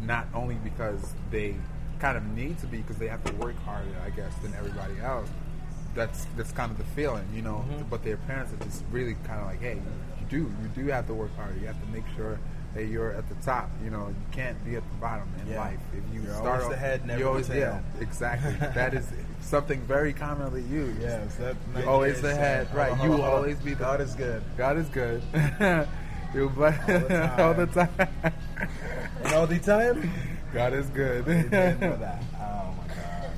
not only because they kind of need to be because they have to work harder, I guess, than everybody else. That's that's kind of the feeling, you know. Mm-hmm. But their parents are just really kind of like, hey, you do you do have to work harder. You have to make sure that you're at the top. You know, you can't be at the bottom in Yeah. life. If you You're start off, the head, never you always yeah, exactly. that is something very commonly used. Yes, that You're always the head, right? Hold on, You hold will hold always be the God is good. God is good. you bless All the time. all the time. All the time. God is good. You didn't know that. Oh my god.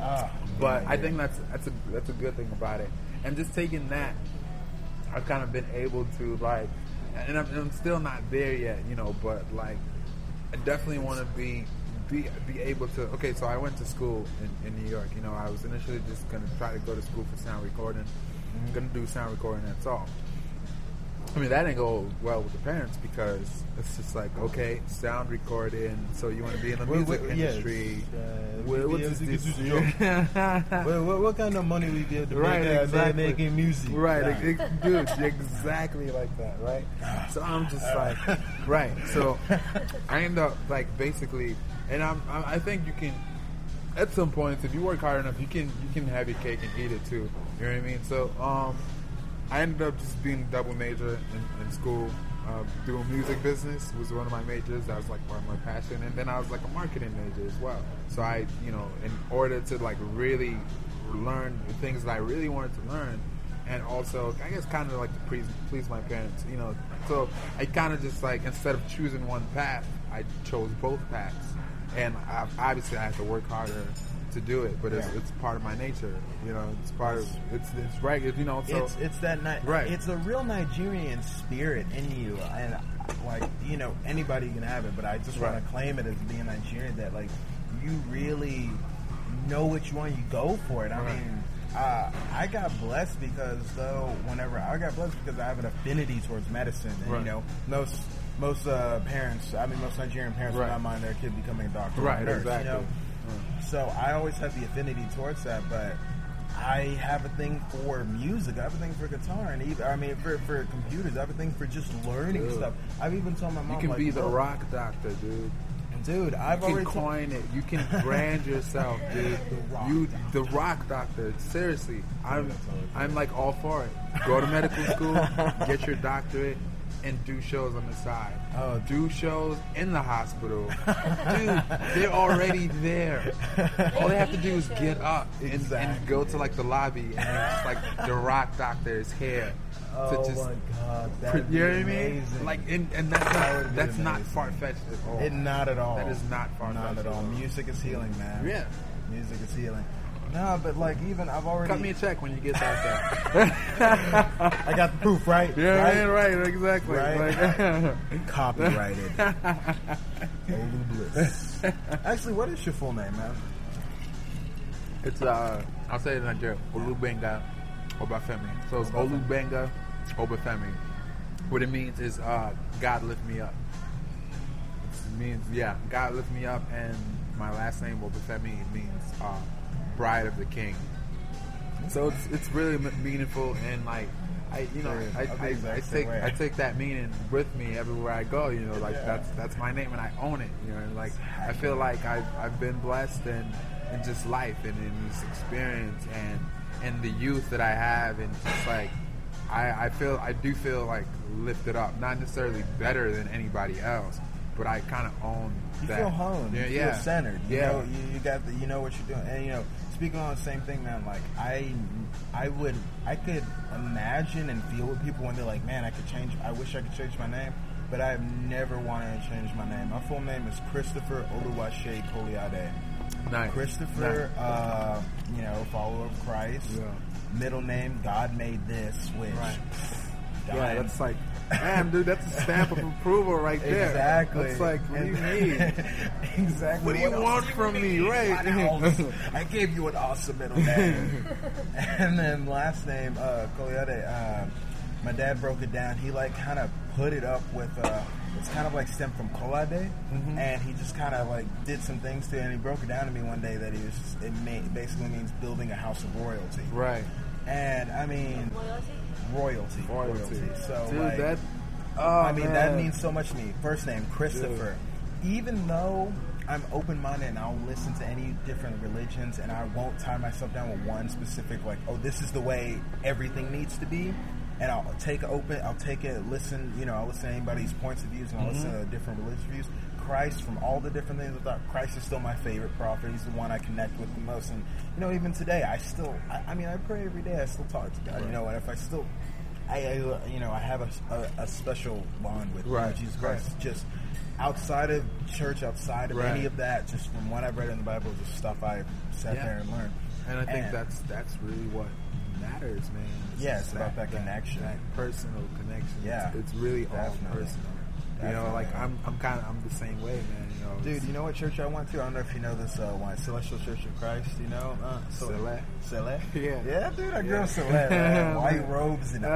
Ah, But yeah, I yeah. think that's that's a that's a good thing about it. And just taking that, I've kind of been able to like, and I'm, I'm still not there yet, you know. But like, I definitely want to be be be able to. Okay, so I went to school in, in New York. You know, I was initially just gonna try to go to school for sound recording. I'm gonna do sound recording. That's all. I mean, that didn't go well with the parents because it's just like, okay, sound recording. So you want to be in the music what- yes, industry? uh, What- this- is What, what, kind of money we get to Right, make exactly. making music? Right, Nah. ex- dude, exactly like that, right? So I'm just like, right. So I end up like basically, and I'm, I I think you can, at some points, if you work hard enough, you can you can have your cake and eat it too. You know what I mean? So um, I ended up just being a double major in, in school. Uh, doing music business was one of my majors. That was like part of my passion, and then I was like a marketing major as well. So I, you know, in order to like really learn the things that I really wanted to learn, and also I guess kind of like to please, please my parents, you know. So I kind of just like instead of choosing one path, I chose both paths, and I, obviously I have to work harder to do it, but it's, Yeah. it's part of my nature, you know. It's part of it's it's right, you know. So it's it's that ni- Right. It's a real Nigerian spirit in you, and like you know anybody can have it, but I just want to claim it as being Nigerian. That like you really know what you want, you go for it. I Right. mean. Uh, I got blessed because though whenever I got blessed because I have an affinity towards medicine and Right. you know most most uh, parents I mean most Nigerian parents Right. would not mind their kid becoming a doctor or Right, nurse, exactly. you know so I always have the affinity towards that, but I have a thing for music. I have a thing for guitar, and even I mean for, for computers. I have a thing for just learning Dude. stuff. I've even told my mom, you can like, be the "Look, rock doctor, dude. dude. I've You already coin it. You can brand yourself, dude. The rock You, doctor. the rock doctor. Seriously, I'm, that's all it is. I'm like all for it. Go to medical school, get your doctorate, and do shows on the side. Oh, uh, do shows in the hospital, dude. They're already there. All they have to do is get up and, and go to like the lobby, and it's like the rock doctor's is here Oh to just. my god, You that'd know what I mean? Like, and, and that's That not that's not far fetched at all. it, not at all. That is not far-fetched Not at all. Music is healing, man. Yeah. music is healing. No, but like even I've already. Cut me a check when you get that. I got the proof, right? yeah, right. right, right, exactly. Right. Like, Copyrighted. Golden Bliss. Actually, what is your full name, man? it's uh, I'll say it in Nigeria. Olubenga Obafemi. So it's Olubenga Obafemi. What it means is uh, God lift me up. It means yeah, God lift me up, and my last name Obafemi means uh, bride of the king. So it's it's really meaningful and like I you know I, I, I take. I take that meaning with me everywhere I go. You know, like Yeah. that's that's my name and I own it. You know, and like I feel like I've I've been blessed and in just life and in this experience and and the youth that I have and just like I, I feel I do feel like lifted up, not necessarily better than anybody else, but I kind of own You that. feel honed. Yeah, you yeah. feel centered. You yeah. know, you, you got the, you know what you're doing. And you know, speaking on the same thing, man. Like I, I would, I could imagine and feel with people when they're like, man, I could change. I wish I could change my name, but I've never wanted to change my name. My full name is Christopher Oluwase Koliade. nice. Christopher, Nice. uh, you know, follower of Christ. Yeah. Middle name, God made this, which. Right. God- Yeah, that's like, damn, dude, that's a stamp of approval right there. Exactly. It's like, what do you And- mean? exactly. What do you else want from me, need? right? I gave you an awesome middle name. and then last name, uh, Koyade, uh, my dad broke it down. He like kind of put it up with uh, it's kind of like stemmed from Kolade, Mhm. and he just kind of like did some things to it. And he broke it down to me one day that he was it may, basically means building a house of royalty. Right. And I mean Loyalty? Royalty, Royalty. So Dude, like, that. Oh, I mean, that means so much to me. First name, Christopher. Even though I'm open minded and I'll listen to any different religions and I won't tie myself down with one specific, like, oh, this is the way everything needs to be. And I'll take open, I'll take it, listen, you know, I'll listen to anybody's points of views and I'll listen mm-hmm. to different religious views. Christ, from all the different things I thought, Christ is still my favorite prophet. He's the one I connect with the most. And, you know, even today, I still, I, I mean, I pray every day. I still talk to God, you know, and if I still I, I you know I have a, a, a special bond with you know, Jesus Christ. Just outside of church, outside of Right. any of that, just from what I've read in the Bible, just stuff I sat Yeah. there and learned. And I think And- that's that's really what matters, man. Yeah, it's about that connection. that personal connection. Yeah, it's, it's really all personal. You know, like I'm, I'm kind of, I'm the same way, man. You know, Dude, you know what church I went to? I don't know if you know this uh, one, Celestial Church of Christ. You know, uh, Sele. Sele. Yeah. yeah, dude, I grew up man. White robes and Uh,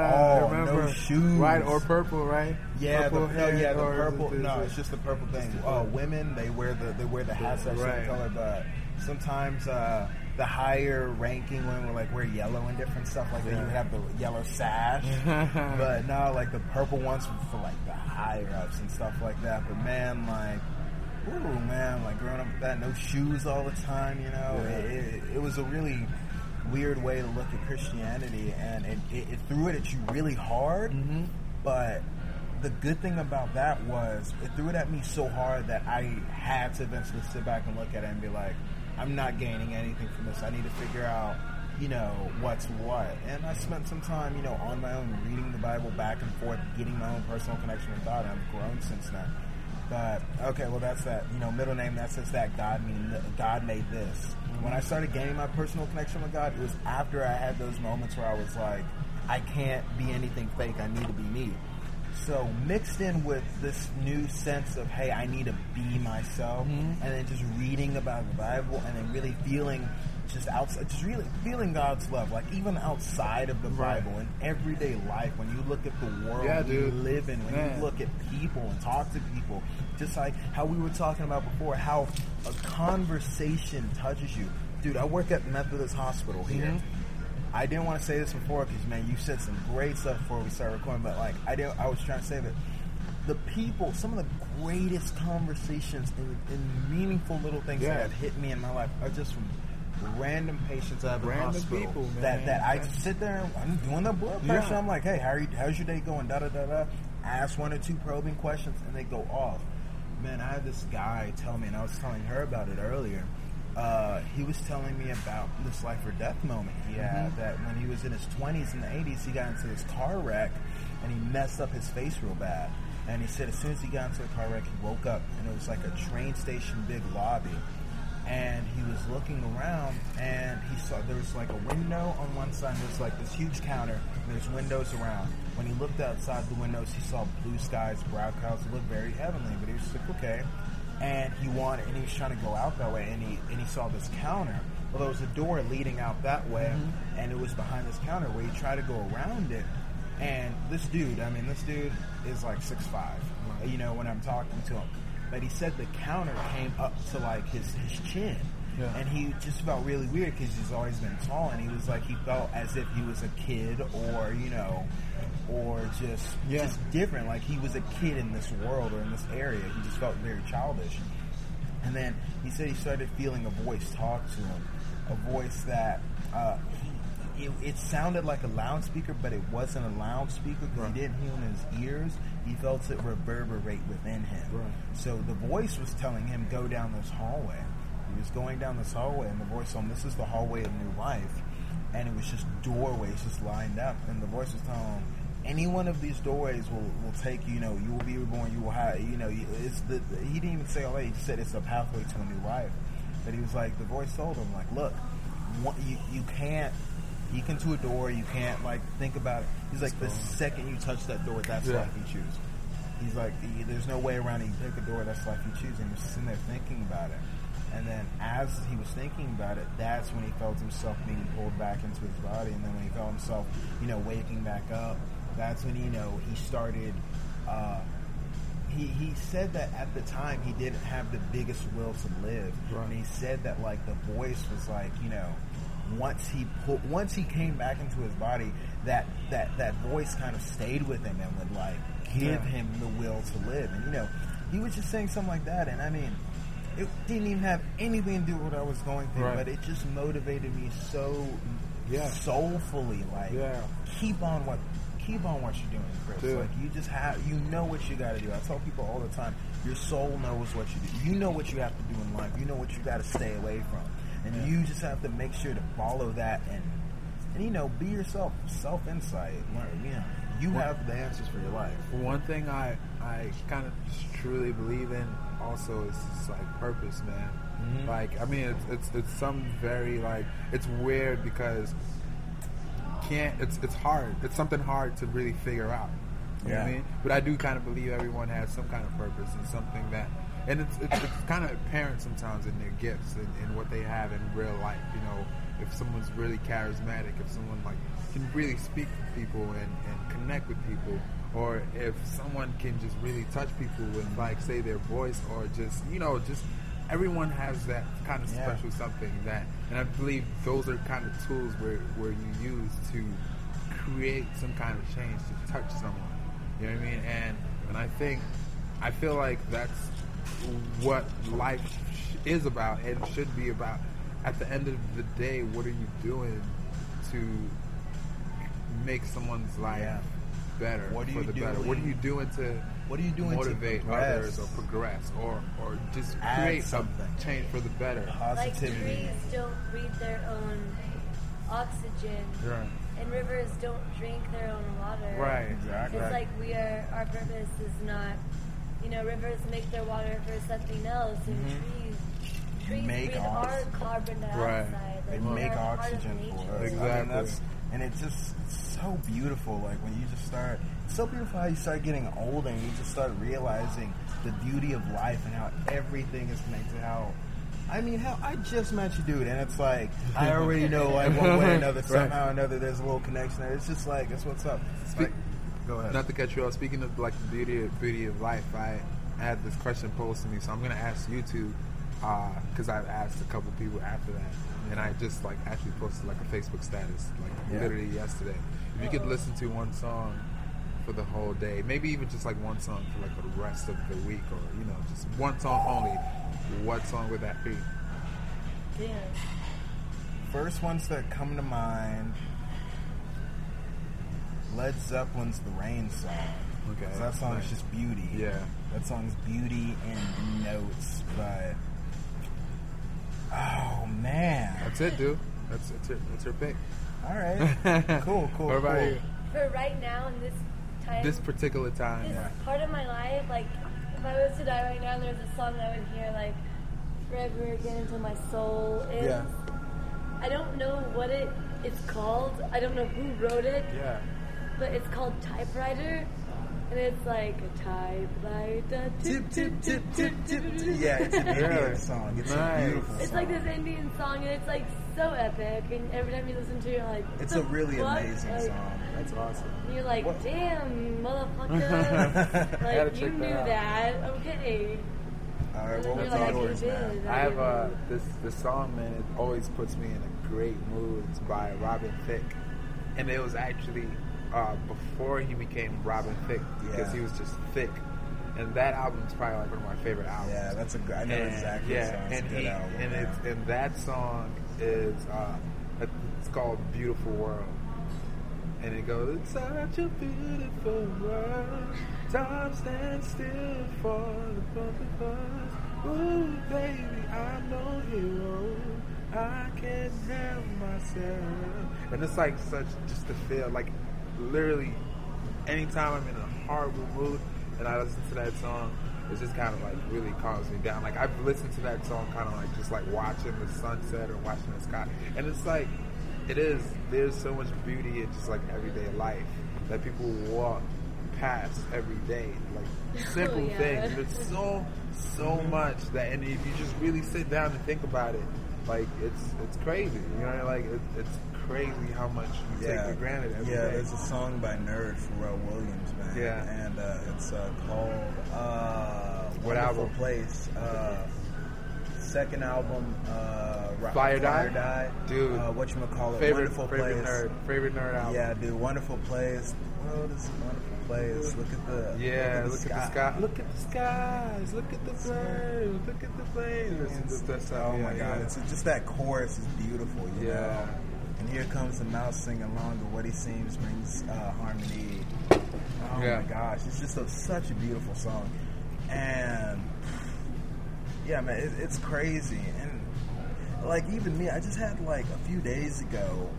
all, remember, no shoes, right? Or purple, right? Yeah, purple the, hair, yeah, the purple. no, it's just the purple thing. Uh, women, they wear the they wear the hats that Right. same color, but sometimes uh, the higher ranking women will like wear yellow and different stuff like that. You would have the yellow sash, but no, like the purple ones for like the higher ups and stuff like that. But man, like. Ooh man, like growing up with that, no shoes all the time, you know. Yeah. It, it, it was a really weird way to look at Christianity, and it, it, it threw it at you really hard. Mhm. But the good thing about that was it threw it at me so hard that I had to eventually sit back and look at it and be like, I'm not gaining anything from this. I need to figure out, you know, what's what. And I spent some time, you know, on my own reading the Bible back and forth, getting my own personal connection with God. I've grown since then. But okay, well that's that. You know, middle name that says that God mean God made this. When I started gaining my personal connection with God, it was after I had those moments where I was like, I can't be anything fake. I need to be me. So mixed in with this new sense of hey, I need to be myself, Mhm. and then just reading about the Bible, and then really feeling just outside, just really feeling God's love, like even outside of the Right. Bible in everyday life. When you look at the world Yeah, we live in, when Man. you look at people and talk to people, just like how we were talking about before, how a conversation touches you. Dude, I work at Methodist Hospital here. Mhm. I didn't want to say this before because man, you said some great stuff before we started recording, but like I didn't. I was trying to say that the people, some of the greatest conversations and, and meaningful little things Yeah. that have hit me in my life are just from random patients I have in Random hospital people, man. that that I sit there and I'm doing the blood Yeah. I'm like, hey, how are you, how's your day going? Da da da da. I Ask one or two probing questions and they go off. Man, I had this guy tell me, and I was telling her about it earlier. Uh, he was telling me about this life or death moment he had. Mhm. That when he was in his 20s and 80s, he got into this car wreck and he messed up his face real bad. And he said as soon as he got into the car wreck, he woke up and it was like a train station big lobby and he was looking around and he saw there was like a window on one side and there's like this huge counter and there's windows around when he looked outside the windows he saw blue skies brown clouds it looked very heavenly but he was just like okay and he wanted and he was trying to go out that way and he and he saw this counter. Well there was a door leading out that way mm-hmm. and it was behind this counter where he tried to go around it. And this dude i mean this dude is like six five you know when i'm talking to him. But he said the counter came up to like his his chin. Yeah. and he just felt really weird because he's always been tall and he was like he felt as if he was a kid or you know or just Yeah. just different like he was a kid in this world or in this area he just felt very childish and then he said he started feeling a voice talk to him, a voice that uh, he, it, it sounded like a loudspeaker, but it wasn't a loudspeaker because Right. he didn't hear in his ears. He felt it reverberate within him. Right. So the voice was telling him, go down this hallway. He was going down this hallway, and the voice told him, this is the hallway of new life. And it was just doorways just lined up, and the voice was telling him, any one of these doorways will, will take you, you know, you will be reborn, you will have, you know, it's the, he didn't even say all that, he just said it's a pathway to a new life. But he was like, the voice told him, like, look, you, you can't peek into a door, you can't, like, think about it. He's like, the second you touch that door, that's Yeah. life you choose. He's like, "Y- there's no way around it. You pick a door, that's life you choose. And he was sitting there thinking about it. And then as he was thinking about it, that's when he felt himself being pulled back into his body. And then when he felt himself, you know, waking back up, That's when you know he started. Uh, he he said that at the time he didn't have the biggest will to live, Right. and he said that like the voice was like you know. Once he put, once he came back into his body, that that that voice kind of stayed with him and would like give Yeah. him the will to live. And you know, he was just saying something like that. And I mean, it didn't even have anything to do with what I was going through, Right. but it just motivated me so Yeah. soulfully. Like, Yeah. keep on what keep on what you're doing, Chris. Dude. Like you just have you know what you got to do. I tell people all the time, your soul knows what you do. You know what you have to do in life. You know what you got to stay away from, and Yeah. you just have to make sure to follow that and and you know be yourself. Self insight. Learn. You know, you Well- have the answers for your life. One thing I I kind of truly believe in also is like purpose, man. Mhm. Like I mean, it's it's it's some very like it's weird because can't it's it's hard. It's something hard to really figure out. You know what I Yeah. mean? But I do kind of believe everyone has some kind of purpose and something that, and it's it's, it's kind of apparent sometimes in their gifts and, and what they have in real life. You know, if someone's really charismatic, if someone like can really speak to people and, and connect with people, or if someone can just really touch people with like say their voice or just you know just everyone has that kind of Yeah. special something that and I believe those are kind of tools where, where you use to create some kind of change to touch someone. You know what I mean? And and I think I feel like that's what life sh- is about and should be about. At the end of the day, what are you doing to make someone's life better What are for you the better? What are you doing to What are you doing to motivate progress? others or progress or or just Add create something. something change for the better? Like Positivity. trees don't breathe their own oxygen, Right. and rivers don't drink their own water. Right. Exactly. It's like we are. Our purpose is not. You know, rivers make their water for something else, and Mhm. trees. Trees Make breathe ox- our carbon dioxide. Right. Like, They make are part of oxygen for us. I mean, Exactly. that's, and it's just so beautiful. Like when you just start, it's so beautiful how you start getting older and you just start realizing the beauty of life and how everything is connected. How, I mean, how I just met you, dude, and it's like I already know, like one way or another, somehow or another, there's a little connection there. It's just like it's what's up. Speak- Like, go ahead. Not to cut you off. Speaking of like the beauty of, beauty of life, I had this question posed to me, so I'm gonna ask you two uh, because I've asked a couple people after that, and I just like actually posted like a Facebook status like Yeah. literally yesterday. If you could listen to one song for the whole day, maybe even just like one song for like the rest of the week, or you know, just one song only, what song would that be? Damn. First ones that come to mind. Led Zeppelin's "The Rain" song. Okay, 'Cause that song nice. is just beauty. Yeah. That song's beauty and notes, but oh man! That's it, dude. That's that's your that's your pick. All right, cool, cool. What about cool. you? For right now, in this time, This particular time. this yeah. part of my life, like if I was to die right now and there's a song that I would hear like forever again until my soul is. Yeah. I don't know what it it's called. I don't know who wrote it, Yeah. but it's called Typewriter. And it's like a typewriter. Tip, tip, tip, tip, tip, tip. Yeah, it's an Indian song. It's Nice. a beautiful It's like this Indian song, and it's like so epic. And every time you listen to it, you're like, It's a really fuck?" amazing Like, song. That's awesome. And you're like, What- damn, motherfucker. Like, you knew that that. Okay. All right, what You're like, yours, man? I have uh, this this song, man. It always puts me in a great mood. It's by Robin Thicke, and it was actually uh, before he became Robin Thicke because Yeah. he was just Thicke. And that album is probably like one of my favorite albums. Yeah, that's a good. I know and, exactly. Yeah, the song. It's and a good he, album. and yeah. it's and that song is uh, it's called "Beautiful World," and it goes, "It's such a beautiful world, time stands still for the both of us. Ooh, baby, I'm no hero, I can't help myself." And it's like such just to feel like literally anytime I'm in a horrible mood and I listen to that song, it just kind of like really calms me down. Like I've listened to that song kind of like just like watching the sunset or watching the sky, and it's like it is. There's so much beauty in just like everyday life that people walk past every day, like oh, simple yeah. things. There's so so much that, and if you just really sit down and think about it, like it's it's crazy. You know, like it, it's crazy how much you take for granted. yeah. day. There's a song by Nerd Pharrell Williams, man. Yeah. and uh, it's uh, called uh, What Wonderful? Place. Uh, second album, uh, Ro- Fly or Die? Die, Dude. Uh, what you call it? favorite Wonderful favorite Place. nerd favorite nerd album. Yeah, dude, wonderful place. The world is a wonderful place. Look at the Yeah, look look at the sky. Look at the skies. Look at the birds. Look at the planes. It's- That's, that's, oh yeah, my god, yeah. it's just that chorus is beautiful, you Yeah. know. And here comes the mouse singing along to what he seems brings uh, harmony. Oh Yeah. my gosh, it's just a, such a beautiful song, and yeah, man, it, it's crazy. And like even me, I just had like a few days ago,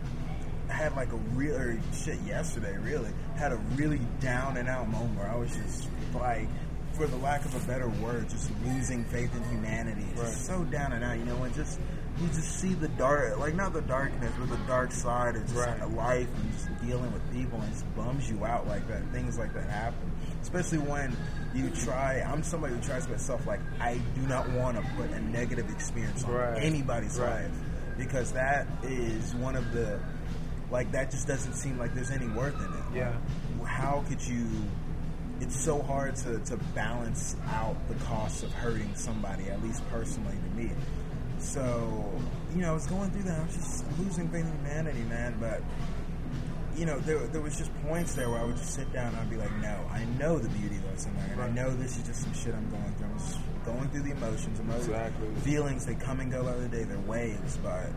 I had like a real or shit yesterday. Really had a really down and out moment where I was just like, for the lack of a better word, just losing faith in humanity. Just so down and out, you know, and just you just see the dark, like not the darkness, but the dark side of just Right. life and just dealing with people, and it just bums you out like that. Things like that happen, especially when you try. I'm somebody who tries myself like I do not want to put a negative experience on Right. anybody's Right. life because that is one of the like that just doesn't seem like there's any worth in it. Yeah. How could you? It's so hard to, to balance out the cost of hurting somebody, at least personally to me. So, you know, I was going through that. I was just losing faith in humanity, man. But, you know, there, there was just points there where I would just sit down and I'd be like, no, I know the beauty that's in there. And I know this is just some shit I'm going through. I'm just going through the emotions. Emotions, Exactly. Feelings, they come and go by the day. They're waves. But,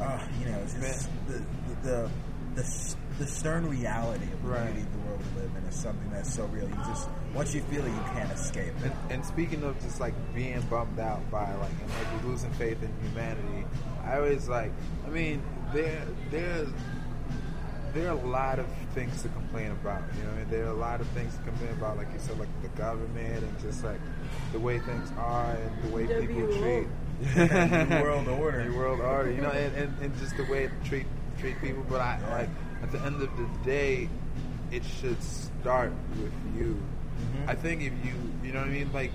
uh, you know, it's just the, the, the, the, s- the stern reality of the Right. beauty of the world we live in is something that's so real. You just, once you feel it, you can't escape it. And, and speaking of just like being bummed out by like and like losing faith in humanity, I always like. I mean, there there's there are a lot of things to complain about. You know, and there are a lot of things to complain about, like you said, like the government and just like the way things are and the way people WO. treat New world order. New world order. You know, and, and, and just the way it treat treat people. But I Yeah. like at the end of the day, it should start with you. Mhm. I think if you, you know what I mean, like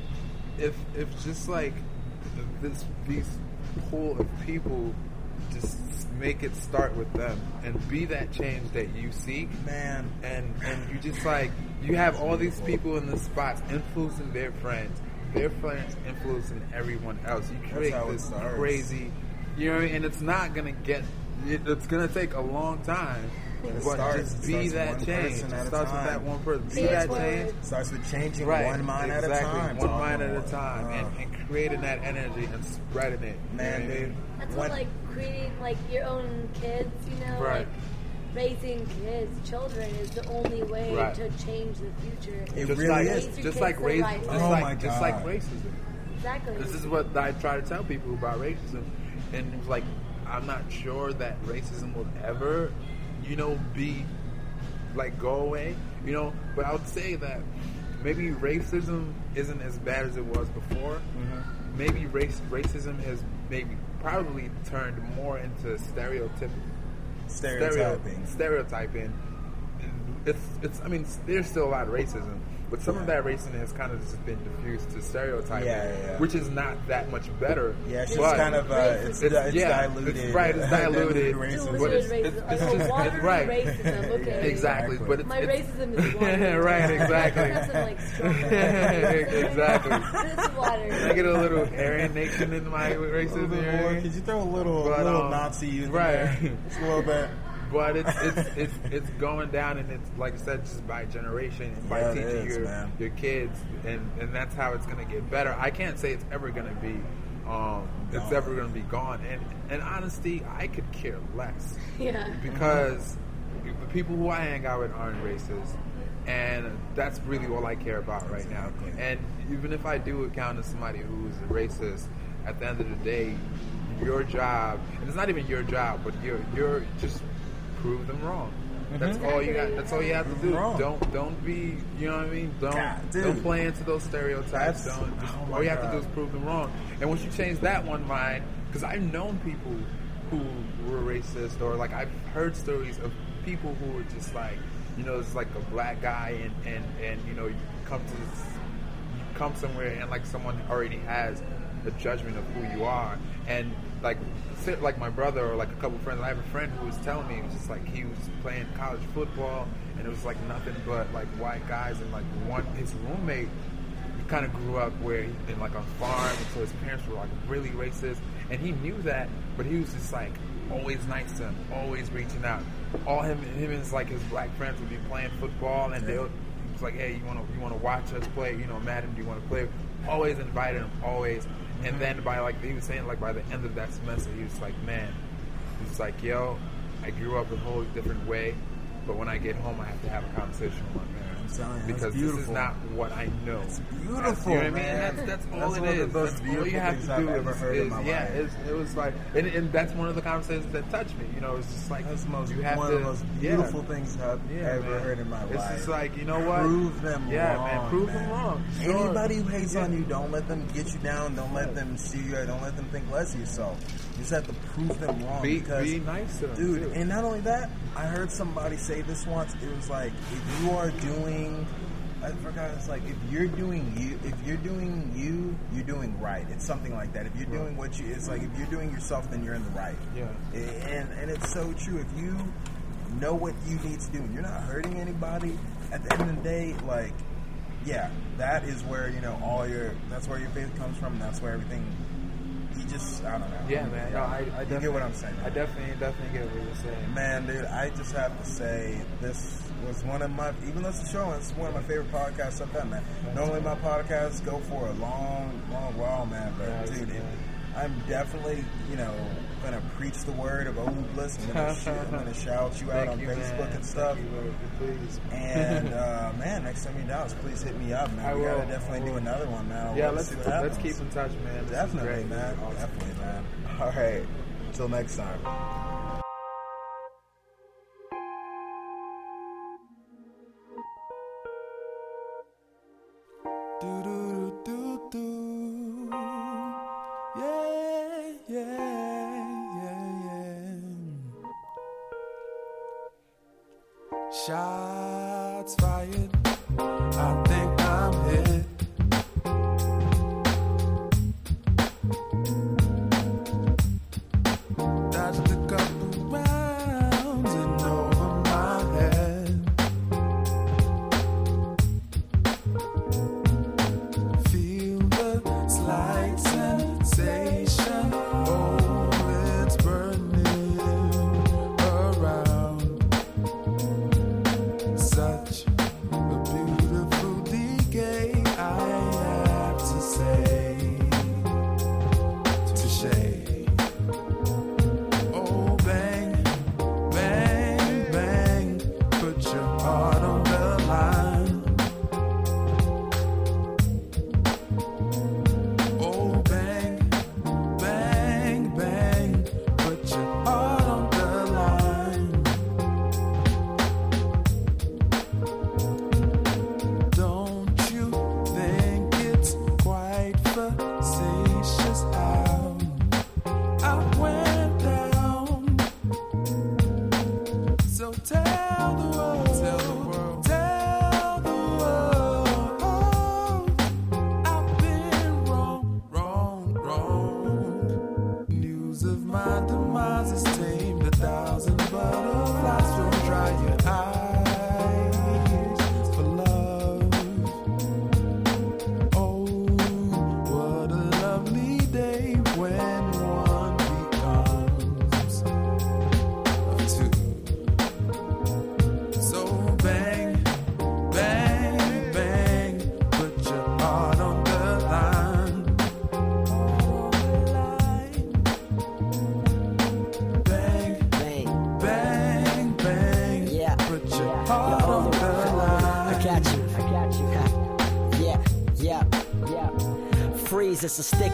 if if just like this these pool of people just make it start with them and be that change that you seek Man, and and you just like you have all these people in the spots influencing their friends, their friends influencing everyone else. You create this starts. crazy, you know, what I mean? and it's not gonna get. It, it's gonna take a long time, it but starts- just be starts with that one change. person It at a starts with time. that one person. Be that change. starts with changing Right, one mind exactly. at a time. One mind at a time, and, Uh, and creating that energy and spreading it. You man, know what I mean? dude. That's What- what like creating like your own kids, you know, Right. like raising kids, children is the only way Right. to change the future. It just really like, is. Raise Just like the race, right just. Oh like my just like God. racism. Exactly. This is what I try to tell people about racism, and it's like I'm not sure that racism will ever, you know, be like go away, you know. But I would say that maybe racism isn't as bad as it was before. Mhm. Maybe race racism has maybe probably turned more into stereotypical stereotyping. stereo- stereotyping. It's it's. I mean, there's still a lot of racism, but some of that racism has kind of just been diffused to stereotyping, Yeah, yeah, yeah. which is not that much better. Yeah, it's just kind of uh, it's, It's- it's yeah, diluted. it's right, it's diluted. racism. But it's- Diluted it's- racism. it's just- it's right. racism. Okay. Exactly, but it's, My it's, racism is water. right, exactly. That's some, like, exactly. This is water. Can I get a little Aryan nation in my racism? bit you know what I more. mean? Could you throw a little, But, little um, Nazi in right. there? Just a little bit. But it's it's it's it's going down, and it's like I said, just by generation and by Yeah, teaching is, your man. your kids, and and that's how it's gonna get better. I can't say it's ever gonna be, um, it's Gone. ever gonna be gone. And and honesty, I could care less Yeah. because the people who I hang out with aren't racist. And that's really all I care about right now. And even if I do encounter somebody who's a racist, at the end of the day, your job, and it's not even your job, but you're, you're just prove them wrong. That's Mhm. all you got. That's all you have to do. Wrong. Don't don't be. You know what I mean? Don't God, don't play into those stereotypes. That's- don't. Just, oh all you have to God. do is prove them wrong. And once you change that one mind, because I've known people who were racist, or like I've heard stories of people who were just like, you know, it's like a black guy, and and and you know, you come to this, you come somewhere, and like someone already has a judgment of who you are, and like like my brother or like a couple friends. I have a friend who was telling me it was just like he was playing college football and it was like nothing but like white guys and like one his roommate he kind of grew up where he in like a farm and so his parents were like really racist and he knew that but he was just like always nice to him always reaching out. All him him and his like his black friends would be playing football and they'll it's like hey you want to you want to watch us play? You know Madden do you want to play? Always invited him always and then by like he was saying like by the end of that semester he was like man he's like yo I grew up a whole different way but when I get home I have to have a conversation with my telling you, that's because this is not what I know. It's That's- beautiful, you know what I mean? man. That's, that's all That's it one of the most That's all you beautiful have things to I've do ever is, heard in my yeah, life. it was like, and, and that's one of the conversations that touched me. You know, it's just like That's most, you have one to, of the most yeah. beautiful things I've Yeah, ever man. heard in my it's life. It's just like you know what? Prove them wrong. yeah, wrong, man. Prove man. them wrong. Sure. Anybody who hates Yeah. on you, don't let them get you down. Don't let them see you. Don't let them think less of yourself. Just have to prove them wrong. Be, because, be nice to them, dude. too. And not only that, I heard somebody say this once. It was like, if you are doing, I forgot. It's like if you're doing you, if you're doing you, you're doing right. It's something like that. If you're doing what you, it's like if you're doing yourself, then you're in the right. Yeah. And and it's so true. If you know what you need to do, and you're not hurting anybody, at the end of the day, like, yeah, that is where you know all your. That's where your faith comes from. And that's where everything. You just, I don't know. Yeah, man. No, I, I you definitely get what I'm saying. I definitely, definitely get what you're saying. Man, dude, I just have to say this was one of my, even though it's a show, it's one of my favorite podcasts I've done, man. Normally my podcasts go for a long, long while, man, but Yeah, dude, it, I'm definitely, you know, gonna preach the word of Old Bliss. I'm gonna, I'm gonna shout you out on you, Facebook man. and stuff. You, please. And uh, man, next time you're please hit me up, man. I we gotta definitely do another one, man. Yeah, let's see what let's keep in touch, man. This Definitely, man. Awesome. Definitely, man. All right. Until next time.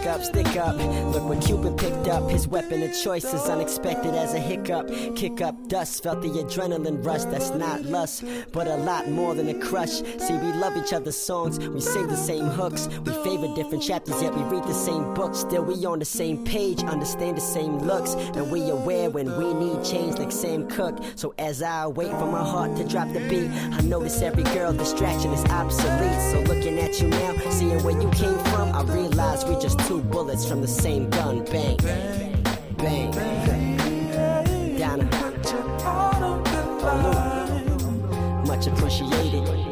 Up, stick up. Look what Cupid picked up. His weapon of choice is unexpected as a hiccup. Kick up dust, felt the adrenaline rush. That's not lust, but a lot more than a crush. See, we love each other's songs, we sing the same hooks. We favor different chapters, yet we read the same book. Still, we on the same page, understand the same looks. And we aware when we need change, like Sam Cooke. So as I wait for my heart to drop the beat, I notice every girl distraction is obsolete. So looking at you now, seeing where you came from, I realize we just two bullets from the same gun. Bang. Bang, bang. Down heart on the line. much appreciated.